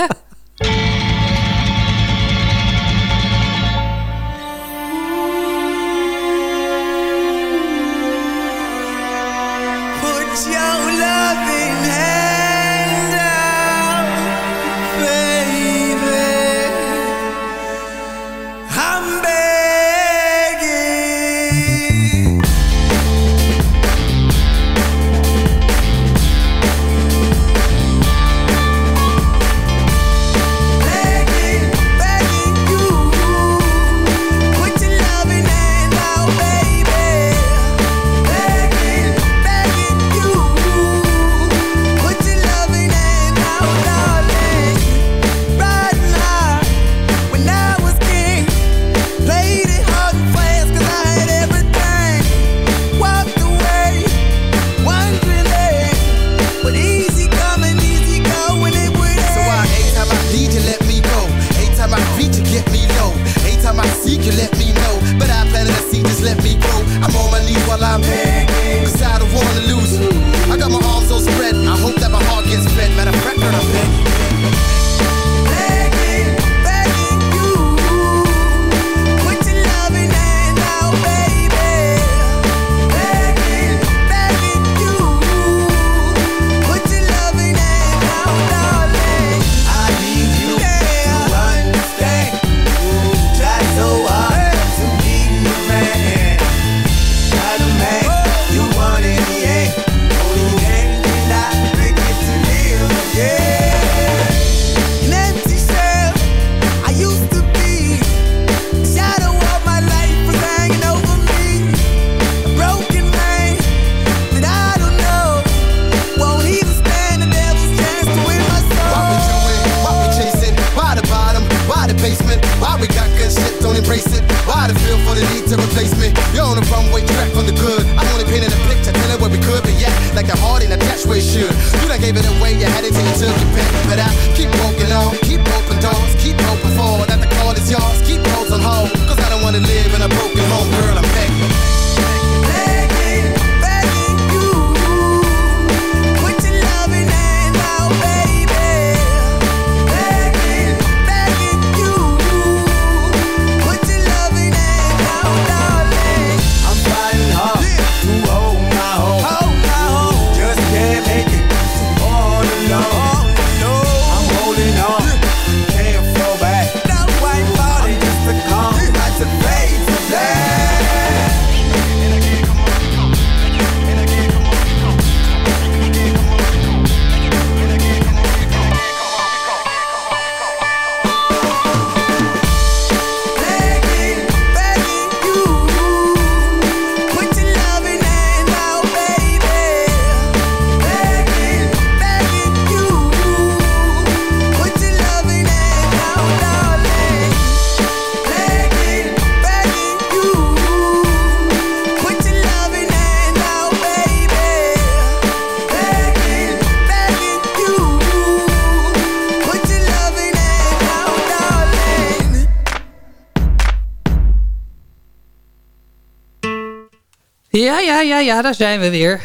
Ja, daar zijn we weer.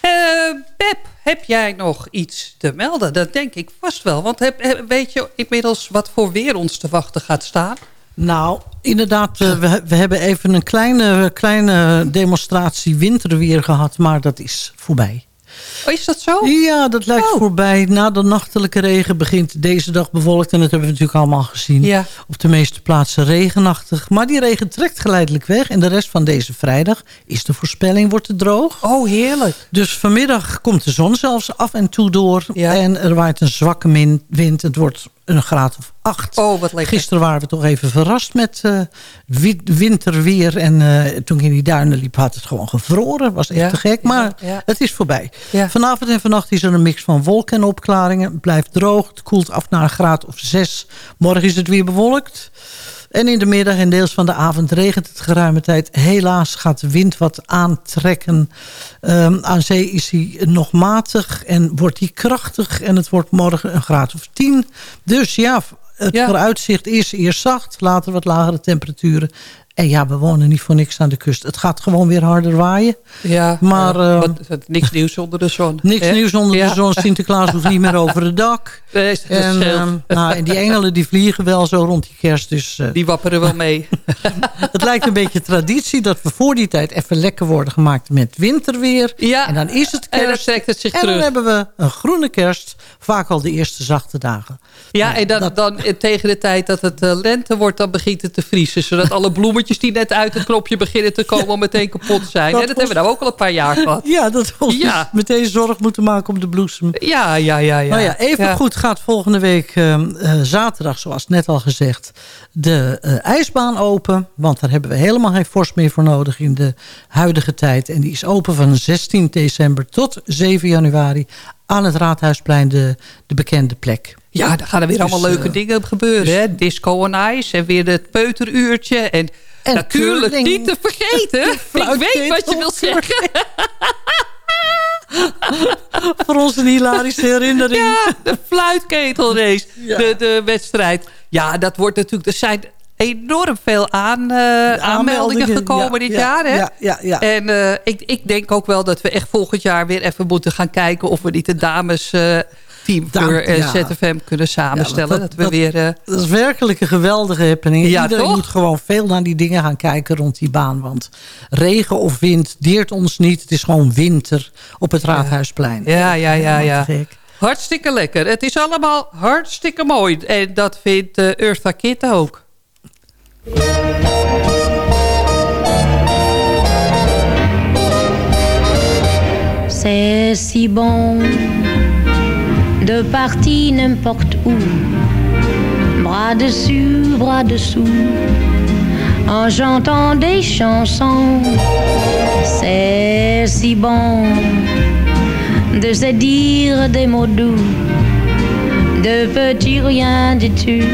Eh Pep, heb jij nog iets te melden? Dat denk ik vast wel. Want heb, heb- weet je inmiddels wat voor weer ons te wachten gaat staan? Nou, inderdaad, eh, we, we hebben even een kleine, kleine demonstratie winterweer gehad, maar dat is voorbij. Oh, is dat zo? Ja, dat lijkt voorbij. Na de nachtelijke regen begint deze dag bewolkt. En dat hebben we natuurlijk allemaal gezien. Ja. Op de meeste plaatsen regenachtig. Maar die regen trekt geleidelijk weg. En de rest van deze vrijdag is de voorspelling wordt het droog. Oh, heerlijk. Dus vanmiddag komt de zon zelfs af en toe door. En er waait een zwakke wind. Het wordt een graad of acht. Oh, wat lekker. Gisteren waren we toch even verrast met eh, wi- winterweer. En eh, toen ik in die duinen liep had het gewoon gevroren. Was echt Ja, te gek. Maar ja, ja. het is voorbij. Vanavond en vannacht is er een mix van wolken en opklaringen. Het blijft droog. Het koelt af naar een graad of zes. Morgen is het weer bewolkt. En in de middag en deels van de avond regent het geruime tijd. Helaas gaat de wind wat aantrekken. Ehm, aan zee is hij nog matig en wordt hij krachtig. En het wordt morgen een graad of 10. Dus ja, het Ja. vooruitzicht is eerst zacht. Later wat lagere temperaturen. En ja, we wonen niet voor niks aan de kust. Het gaat gewoon weer harder waaien. Ja, Maar, eh, eh, wat- wat- niks nieuws onder de zon. Niks hè? nieuws onder Ja. de zon. Sinterklaas hoeft niet meer over het dak. Nee, dat En, ehm, nou, en die engelen die vliegen wel zo rond die kerst. Dus, eh, Die wapperen wel mee. het lijkt een beetje traditie dat we voor die tijd even lekker worden gemaakt met winterweer. Ja, en dan is het en dan kerst. trekt het zich en dan terug. hebben we een groene kerst. Vaak al de eerste zachte dagen. Ja, en dan, dan eh, tegen de tijd dat het eh, lente wordt, dan begint het te vriezen. Zodat alle bloemetjes die net uit het knopje beginnen te komen, meteen kapot zijn. Dat en dat hebben we nou ook al een paar jaar gehad. Ja, dat we ons Ja. meteen zorg moeten maken om de bloesem. Ja, ja, ja. ja. Nou ja, even Ja. goed gaat volgende week ehm, eh, zaterdag, zoals net al gezegd, de eh, ijsbaan open. Want daar hebben we helemaal geen fors meer voor nodig in de huidige tijd. En die is open van 16 december tot 7 januari aan het Raadhuisplein, de, de bekende plek. Ja, daar gaan er weer Dus, allemaal leuke eh, dingen gebeuren. hè? Disco on Ice en weer het peuteruurtje. En, En natuurlijk curling. niet te vergeten. Ik weet wat je wil zeggen. Voor ons een hilarische herinnering. Ja, de fluitketelrace. Ja. De, de wedstrijd. Ja, dat wordt natuurlijk... Er zijn enorm veel aan, eh, aanmeldingen gekomen dit ja, jaar. Hè? Ja, ja, ja. En eh, ik, ik denk ook wel dat we echt volgend jaar weer even moeten gaan kijken... of we niet een dames eh, team voor ja. ZFM kunnen samenstellen. Ja, dat, we weer... Dat is werkelijk een geweldige happening. Ja, Iedereen toch? moet gewoon veel naar die dingen gaan kijken rond die baan. Want regen of wind deert ons niet. Het is gewoon winter op het Raadhuisplein. Ja, ja, ja, ja. Hartstikke lekker. Het is allemaal hartstikke mooi. En dat vindt eh Eartha Kitt ook. C'est si bon de partir n'importe où, bras dessus, bras dessous, en chantant des chansons. C'est si bon de se dire des mots doux, de petits rien du tout,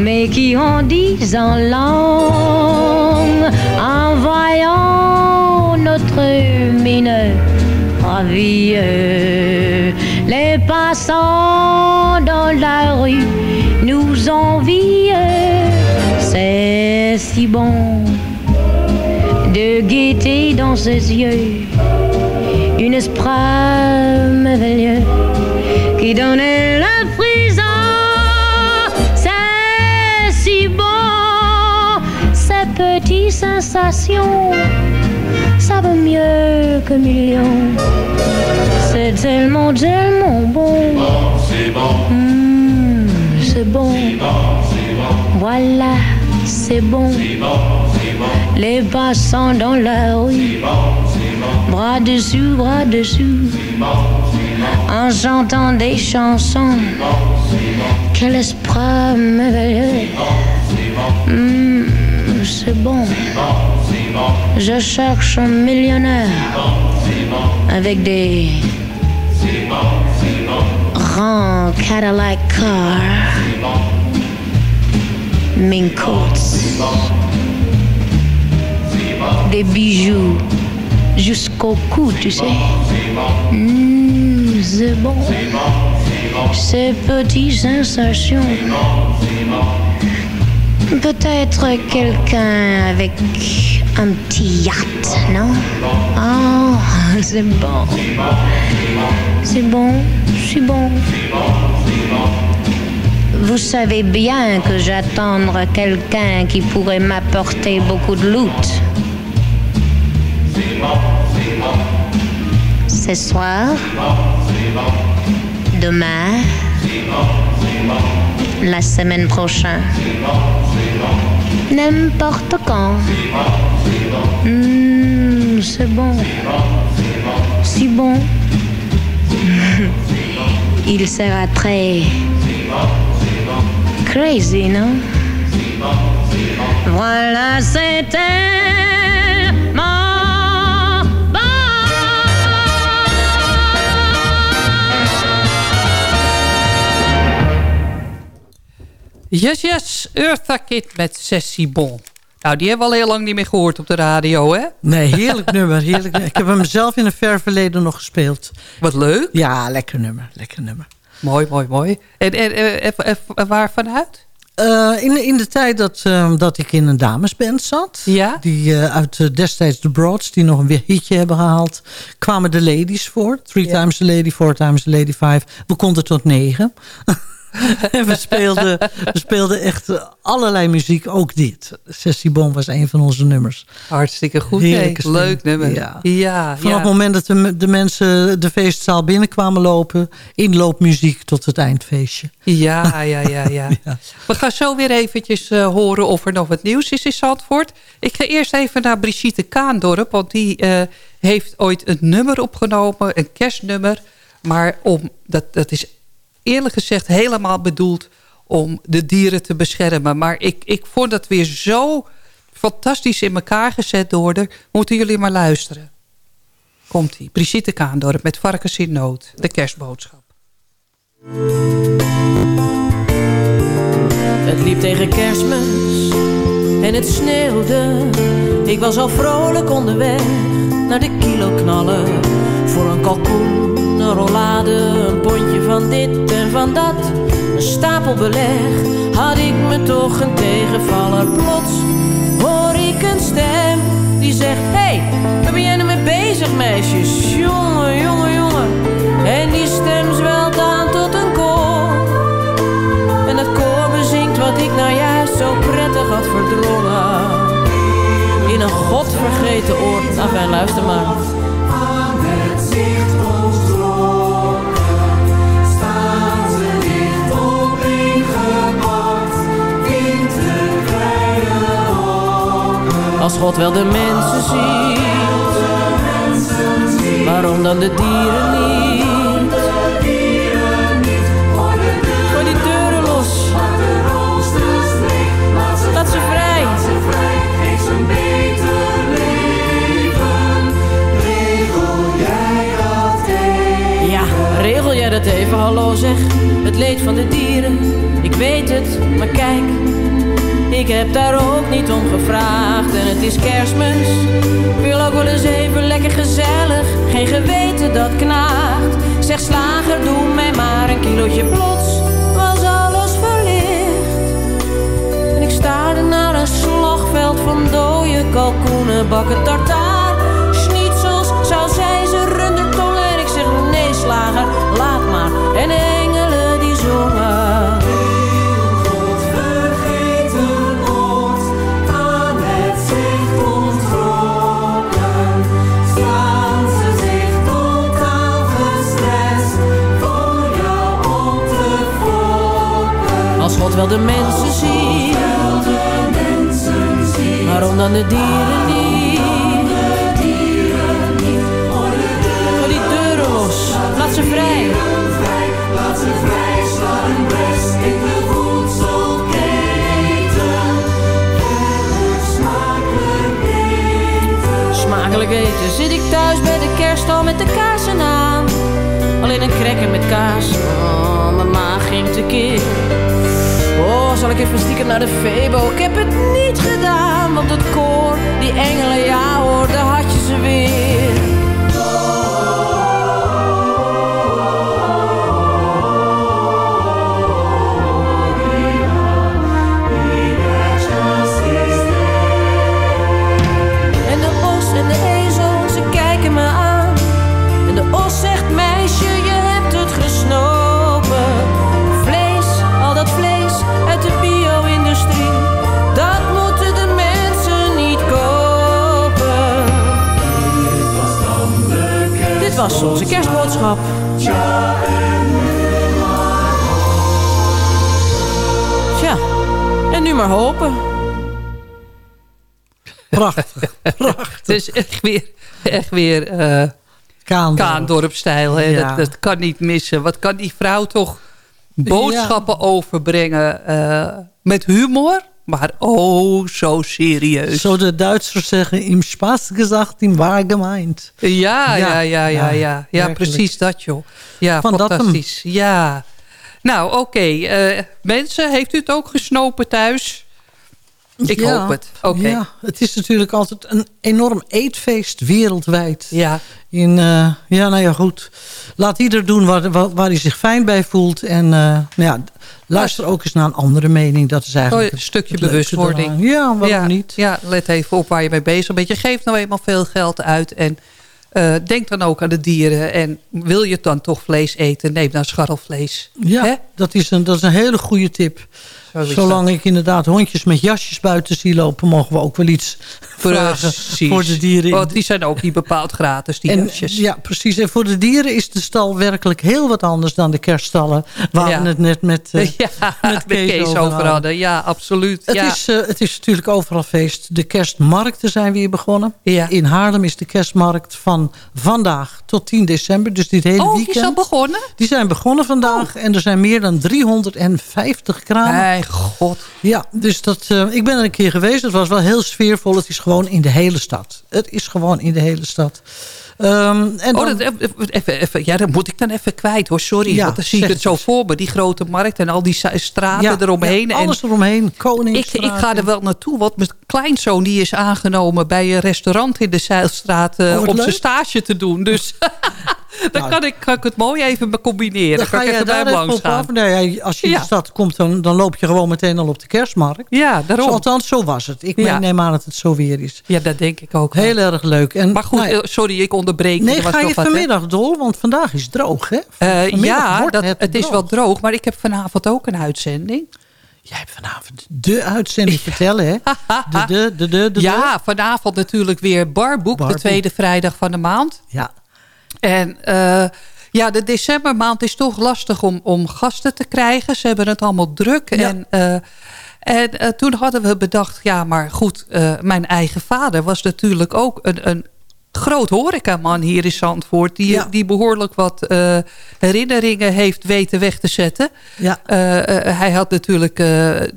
mais qui en disent en langue, en voyant notre mine la vie. Les passants dans la rue nous envient. C'est si bon de gaieté dans ses yeux, une esprit merveilleux qui donnait la ça vaut mieux que millions. C'est tellement, tellement bon. c'est bon. Mmh, c'est bon. Voilà, c'est bon. Les passants dans la rue, bras dessus, bras dessous, en chantant des chansons. Quel esprit merveilleux. Mmh, bon. Je cherche un millionnaire avec des grands Cadillac cars, mink coats, des bijoux jusqu'au cou, tu sais. Mmh, c'est bon. Ces petites sensations. Peut-être quelqu'un avec un petit yacht, non? Oh, c'est bon. C'est bon, c'est bon. Vous savez bien que j'attendrai quelqu'un qui pourrait m'apporter beaucoup de loot. Ce soir, demain, la semaine prochaine, n'importe quand. Mmh, c'est bon, si bon. Il sera très crazy, non? Voilà, c'est Yes, yes, Eartha Kitt met Sessie Bon. Nou, die hebben we al heel lang niet meer gehoord op de radio, hè? Nee, heerlijk nummer. Heerlijk. Ik heb hem zelf in een ver verleden nog gespeeld. Wat leuk. Ja, lekker nummer. Lekker nummer. Mooi, mooi, mooi. En, en, en, en- en waar vanuit? Eh, in, in de tijd dat, eh, dat ik in een damesband zat... Ja? die eh, uit eh, destijds de Broads... die nog een weer hitje hebben gehaald... kwamen de ladies voor. Three Ja. times the lady, four times the lady, five. We konden tot negen. en we speelden, we speelden echt allerlei muziek. Ook dit. Sessie Bon was een van onze nummers. Hartstikke goed. Leuk nummer. Ja. ja, Vanaf ja. het moment dat de, de mensen de feestzaal binnenkwamen lopen... inloopmuziek tot het eindfeestje. Ja, ja, ja, ja. We gaan zo weer eventjes eh, horen of er nog wat nieuws is in Zandvoort. Ik ga eerst even naar Brigitte Kaandorp. Want die eh, heeft ooit een nummer opgenomen. Een kerstnummer. Maar om, dat, dat is eerlijk gezegd helemaal bedoeld om de dieren te beschermen. Maar ik, ik vond dat weer zo fantastisch in elkaar gezet door haar. Moeten jullie maar luisteren. Komt-ie. Brigitte Kaandorp met Varkens in Nood. De kerstboodschap. Het liep tegen kerstmis en het sneeuwde. Ik was al vrolijk onderweg naar de kiloknallen. Voor een kalkoen, een rollade, een pondje van dit en van dat. Een stapel beleg, had ik me toch een tegenvaller. Plots hoor ik een stem die zegt... Hey, waar ben jij nou mee bezig meisjes? Jongen, jongen, jongen. En die stem zwelt aan tot een koor. En het koor bezingt wat ik nou juist zo prettig had verdrongen. In een godvergeten oord. Nou fijn, luister maar. Als God wel de mensen ziet, waarom dan de dieren niet? Gooi die deuren los, laat ze vrij. Geef een beter leven. Regel jij dat even? Ja, regel jij dat even, hallo zeg. Het leed van de dieren, ik weet het, maar kijk. Ik heb daar ook niet om gevraagd en het is kerstmis. Ik wil ook wel eens even lekker gezellig, geen geweten dat knaagt. Zeg slager, doe mij maar een kilootje plots, was alles verlicht. En ik staarde naar een slagveld van dode kalkoenen, bakken tartaar. Wel de mensen ziet, waarom dan de dieren niet? Gooi die deuren los, laat ze vrij. Laat ze vrij best in de. Smakelijk eten. Zit ik thuis bij de kerststal met de kaarsen aan. Alleen een cracker met kaas, oh, mijn maag ging tekeer. Oh, zal ik even stiekem naar de Febo? Ik heb het niet gedaan, want het koor, die engelen, ja hoor, daar had je ze weer. Was onze kerstboodschap. Tja, en nu maar hopen. Prachtig. Het is echt weer, echt weer Kaandorp. Kaandorp-stijl. Ja. Dat, dat kan niet missen. Wat kan die vrouw toch boodschappen overbrengen eh, met humor? Maar oh, zo serieus. Zo de Duitsers zeggen, im Spaß gesagt, im wahr gemeint. Ja, ja, ja, ja, ja. Ja, precies dat, joh. Ja, Van dat hem. fantastisch. Ja. Nou, oké. eh, mensen, heeft u het ook gesnopen thuis? Ik Ja, hoop het. Oké. Ja, het is natuurlijk altijd een enorm eetfeest wereldwijd. Ja. In, eh, ja, nou ja, goed. Laat ieder doen waar, waar, waar hij zich fijn bij voelt. En eh, nou ja, luister ook eens naar een andere mening. Dat is eigenlijk Oh, een stukje bewustwording. eraan. Ja, waarom ja, niet? Ja, let even op waar je mee bezig bent. Je geeft nou eenmaal veel geld uit. En eh, denk dan ook aan de dieren. En wil je dan toch vlees eten? Neem dan scharrelvlees. Ja, Hè? dat is, een, dat is een hele goede tip. Zolang ik inderdaad hondjes met jasjes buiten zie lopen... mogen we ook wel iets vragen voor de dieren. Want die zijn ook niet bepaald gratis, die En, jasjes. ja, precies. En voor de dieren is de stal werkelijk heel wat anders dan de kerststallen. Waar Ja. we het net met, eh, ja, met Kees, over over hadden. hadden. Ja, absoluut. Het, ja. is, eh, het is natuurlijk overal feest. De kerstmarkten zijn weer begonnen. Ja. In Haarlem is de kerstmarkt van vandaag tot 10 december. Dus dit hele oh, weekend. die is al begonnen? Die zijn begonnen vandaag. En er zijn meer dan 350 kramen. Mijn god. Ja, dus dat, eh, ik ben er een keer geweest. Het was wel heel sfeervol. Het is gewoon in de hele stad. Het is gewoon in de hele stad. Ehm, en Oh, dan- dat, even, even, ja, dat moet ik dan even kwijt hoor. Sorry, Ja, want dan zie ik zeg het zo voor me. Die grote markt en al die straten Ja, eromheen. ja, en alles eromheen. Koningsstraat. ik ga er wel naartoe, want mijn kleinzoon die is aangenomen bij een restaurant in de Zeilstraat Oh, wat om zijn stage te doen. Dus dan Nou, kan, ik, kan ik het mooi even combineren. Dan kan ga je daar langs op gaan. af. Ja, als je in de stad komt, dan, dan loop je gewoon meteen al op de kerstmarkt. Ja, daarom. Zo, althans, zo was het. Ik neem aan dat het zo weer is. Ja, dat denk ik ook. wel. Heel erg leuk. En, Maar goed, nou eh, sorry, ik onderbreek. nee, was ga je vanmiddag dol? Want vandaag is het droog, hè? Vanmiddag ja, dat, het het, is wel droog, maar ik heb vanavond ook een uitzending. Jij hebt vanavond de uitzending vertellen, hè? De, de, de, de, de, ja, vanavond natuurlijk weer Barboek, Barboek. de tweede vrijdag van de maand. Ja. En eh, ja, de decembermaand is toch lastig om, om gasten te krijgen. Ze hebben het allemaal druk. Ja. En, eh, en eh, toen hadden we bedacht, ja, maar goed, mijn eigen vader was natuurlijk ook een, een groot horecaman hier in Zandvoort. Die, Ja. die behoorlijk wat herinneringen heeft weten weg te zetten. Ja. Hij had natuurlijk,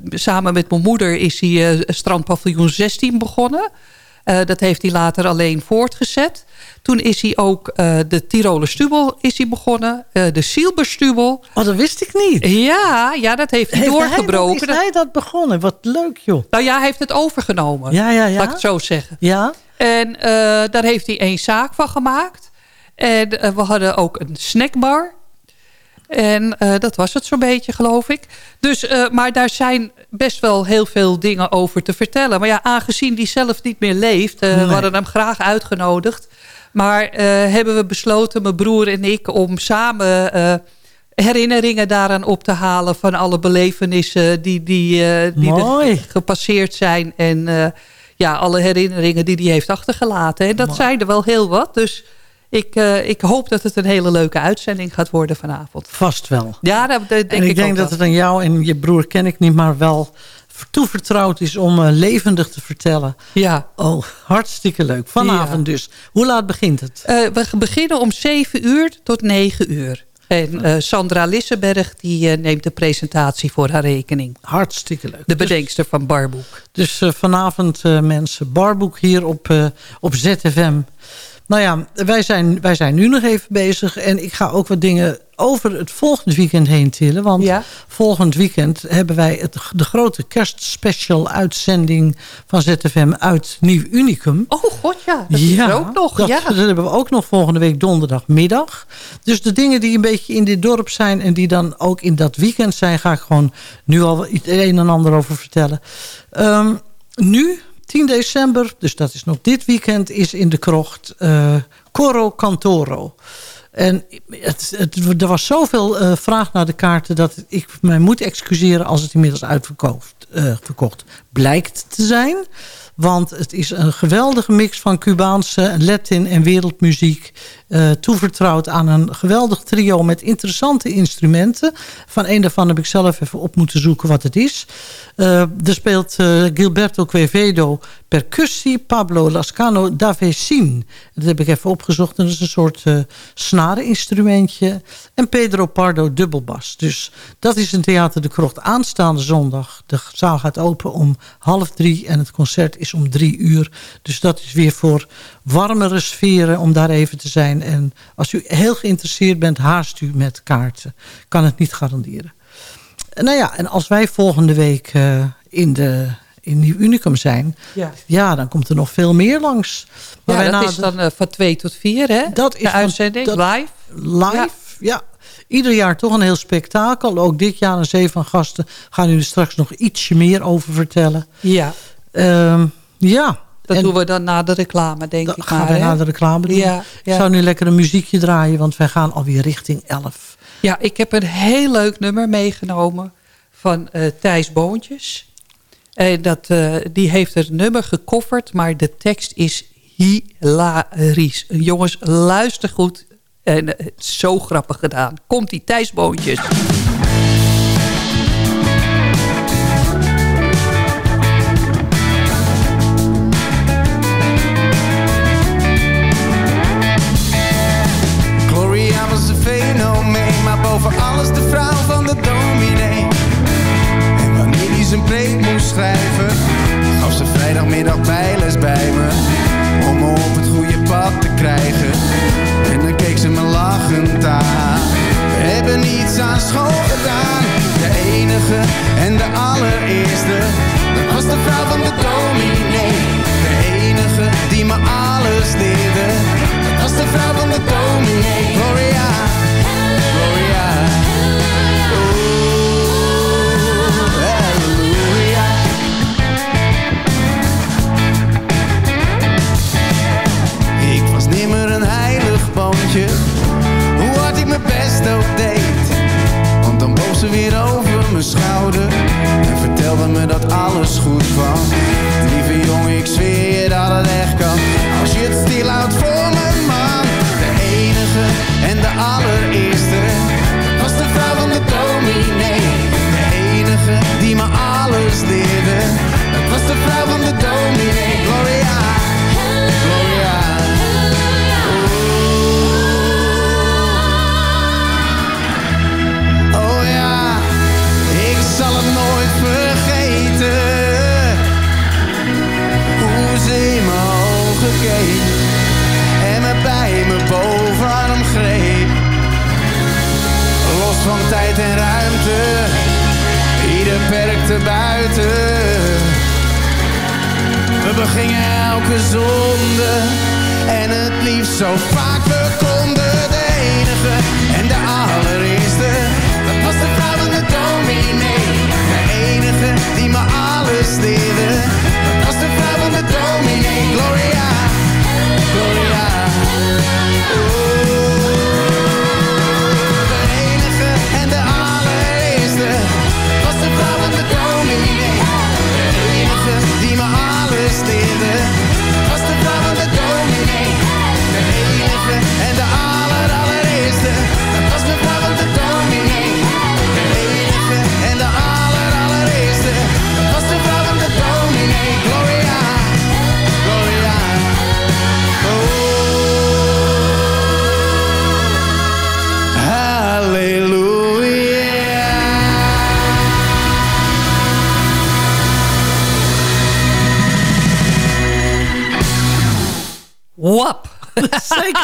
samen met mijn moeder is hij strandpaviljoen 16 begonnen. Eh, dat heeft hij later alleen voortgezet. Toen is hij ook uh, de Tiroler Stubel is hij begonnen. Uh, de Silberstubel. Oh, dat wist ik niet. Ja, ja dat heeft hij heeft doorgebroken. Hij, is hij dat begonnen? Wat leuk, joh. Nou ja, hij heeft het overgenomen. Ja, ja, ja. Laat ik het zo zeggen. Ja. En daar heeft hij één zaak van gemaakt. En we hadden ook een snackbar. En uh, dat was het zo'n beetje, geloof ik. Dus, uh, maar daar zijn best wel heel veel dingen over te vertellen. Maar ja, aangezien die zelf niet meer leeft... Uh, nee. we hadden hem graag uitgenodigd. Maar hebben we besloten, mijn broer en ik... om samen herinneringen daaraan op te halen... van alle belevenissen die, die, die er gepasseerd zijn. En ja, alle herinneringen die hij heeft achtergelaten. En dat Mooi. zijn er wel heel wat, dus... Ik, uh, ik hoop dat het een hele leuke uitzending gaat worden vanavond. Vast wel. Ja, dat, dat denk en ik, ik denk dat het aan jou en je broer ken ik niet, maar wel toevertrouwd is om uh, levendig te vertellen. Ja. Oh, hartstikke leuk. Vanavond ja. dus. Hoe laat begint het? Uh, we beginnen om 7 uur tot 9 uur. En Sandra Lissenberg die neemt de presentatie voor haar rekening. Hartstikke leuk. De bedenkster dus, van Barboek. Dus vanavond mensen, Barboek hier op, op ZFM. Nou ja, wij zijn, wij zijn nu nog even bezig. En ik ga ook wat dingen over het volgende weekend heen tillen. Want ja. volgend weekend hebben wij het, de grote kerstspecial uitzending van ZFM uit Nieuw Unicum. Oh god, ja. Dat ja, is ook nog. Dat, ja. dat hebben we ook nog volgende week donderdagmiddag. Dus de dingen die een beetje in dit dorp zijn... en die dan ook in dat weekend zijn... ga ik gewoon nu al het een en ander over vertellen. Um, nu 10 december, dus dat is nog dit weekend, is in de krocht uh, Coro Cantoro. En het, er was zoveel uh, vraag naar de kaarten... dat ik mij moet excuseren als het inmiddels uitverkocht uh, verkocht blijkt te zijn. Want het is een geweldige mix van Cubaanse, Latin en wereldmuziek. Uh, toevertrouwd aan een geweldig trio met interessante instrumenten. Van een daarvan heb ik zelf even op moeten zoeken wat het is. Er speelt uh, Gilberto Quevedo percussie. Pablo Lascano Davesin. Dat heb ik even opgezocht. Dat is een soort snareninstrumentje. En Pedro Pardo dubbelbas. Dus dat is in Theater de Krocht aanstaande zondag. De zaal gaat open om half drie. En het concert is om drie uur. Dus dat is weer voor warmere sferen om daar even te zijn. En als u heel geïnteresseerd bent, haast u met kaarten. Kan het niet garanderen. Nou ja, en als wij volgende week uh, in de in Nieuw Unicum zijn... Ja. ja, dan komt er nog veel meer langs. Maar ja, dat is dan uh, van twee tot vier, hè? Dat is de uitzending, dat, live. Live, ja. ja. Ieder jaar toch een heel spektakel. Ook dit jaar een zee van gasten. Gaan u er straks nog ietsje meer over vertellen. Ja. Um, ja. Dat en doen we dan na de reclame, denk ik. gaan we na de reclame doen. Ja, ja. Ik zou nu lekker een muziekje draaien, want wij gaan alweer richting 11. Ja, ik heb een heel leuk nummer meegenomen van uh, Thijs Boontjes. En dat, uh, die heeft het nummer gekofferd, maar de tekst is hilarisch. Jongens, luister goed. En uh, zo grappig gedaan. Komt die Thijs Boontjes. Boven alles de vrouw van de dominee. En wanneer hij zijn preek moest schrijven, gaf ze vrijdagmiddag bijles bij me. Om die me alles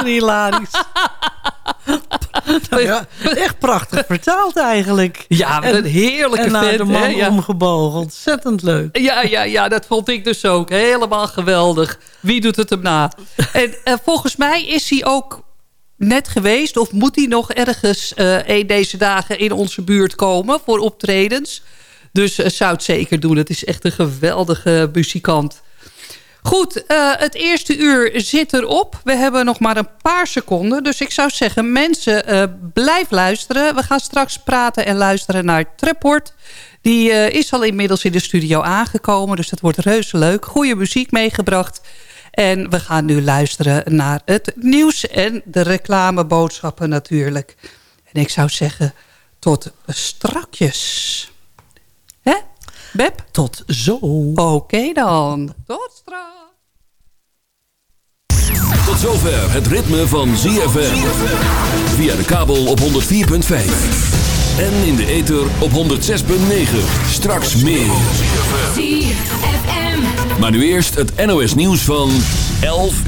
Hilarisch. Nou ja, echt prachtig vertaald eigenlijk. Ja, een heerlijke En vent, de man hè, ja. omgebogen. Ontzettend leuk. Ja, ja, ja, dat vond ik dus ook. Helemaal geweldig. Wie doet het hem na? En eh, volgens mij is hij ook net geweest... of moet hij nog ergens eh een deze dagen in onze buurt komen... voor optredens. Dus eh, zou het zeker doen. Het is echt een geweldige muzikant. Goed, eh, het eerste uur zit erop. We hebben nog maar een paar seconden. Dus ik zou zeggen, mensen, eh, blijf luisteren. We gaan straks praten en luisteren naar Treport. Die eh, is al inmiddels in de studio aangekomen. Dus dat wordt reuze leuk. Goede muziek meegebracht. En we gaan nu luisteren naar het nieuws en de reclameboodschappen natuurlijk. En ik zou zeggen, tot strakjes. Hè, Beb? Tot zo. Oké dan. Tot straks. Tot zover het ritme van ZFM. Via de kabel op 104.5. En in de ether op 106.9. Straks meer. Maar nu eerst het NOS nieuws van 11 uur.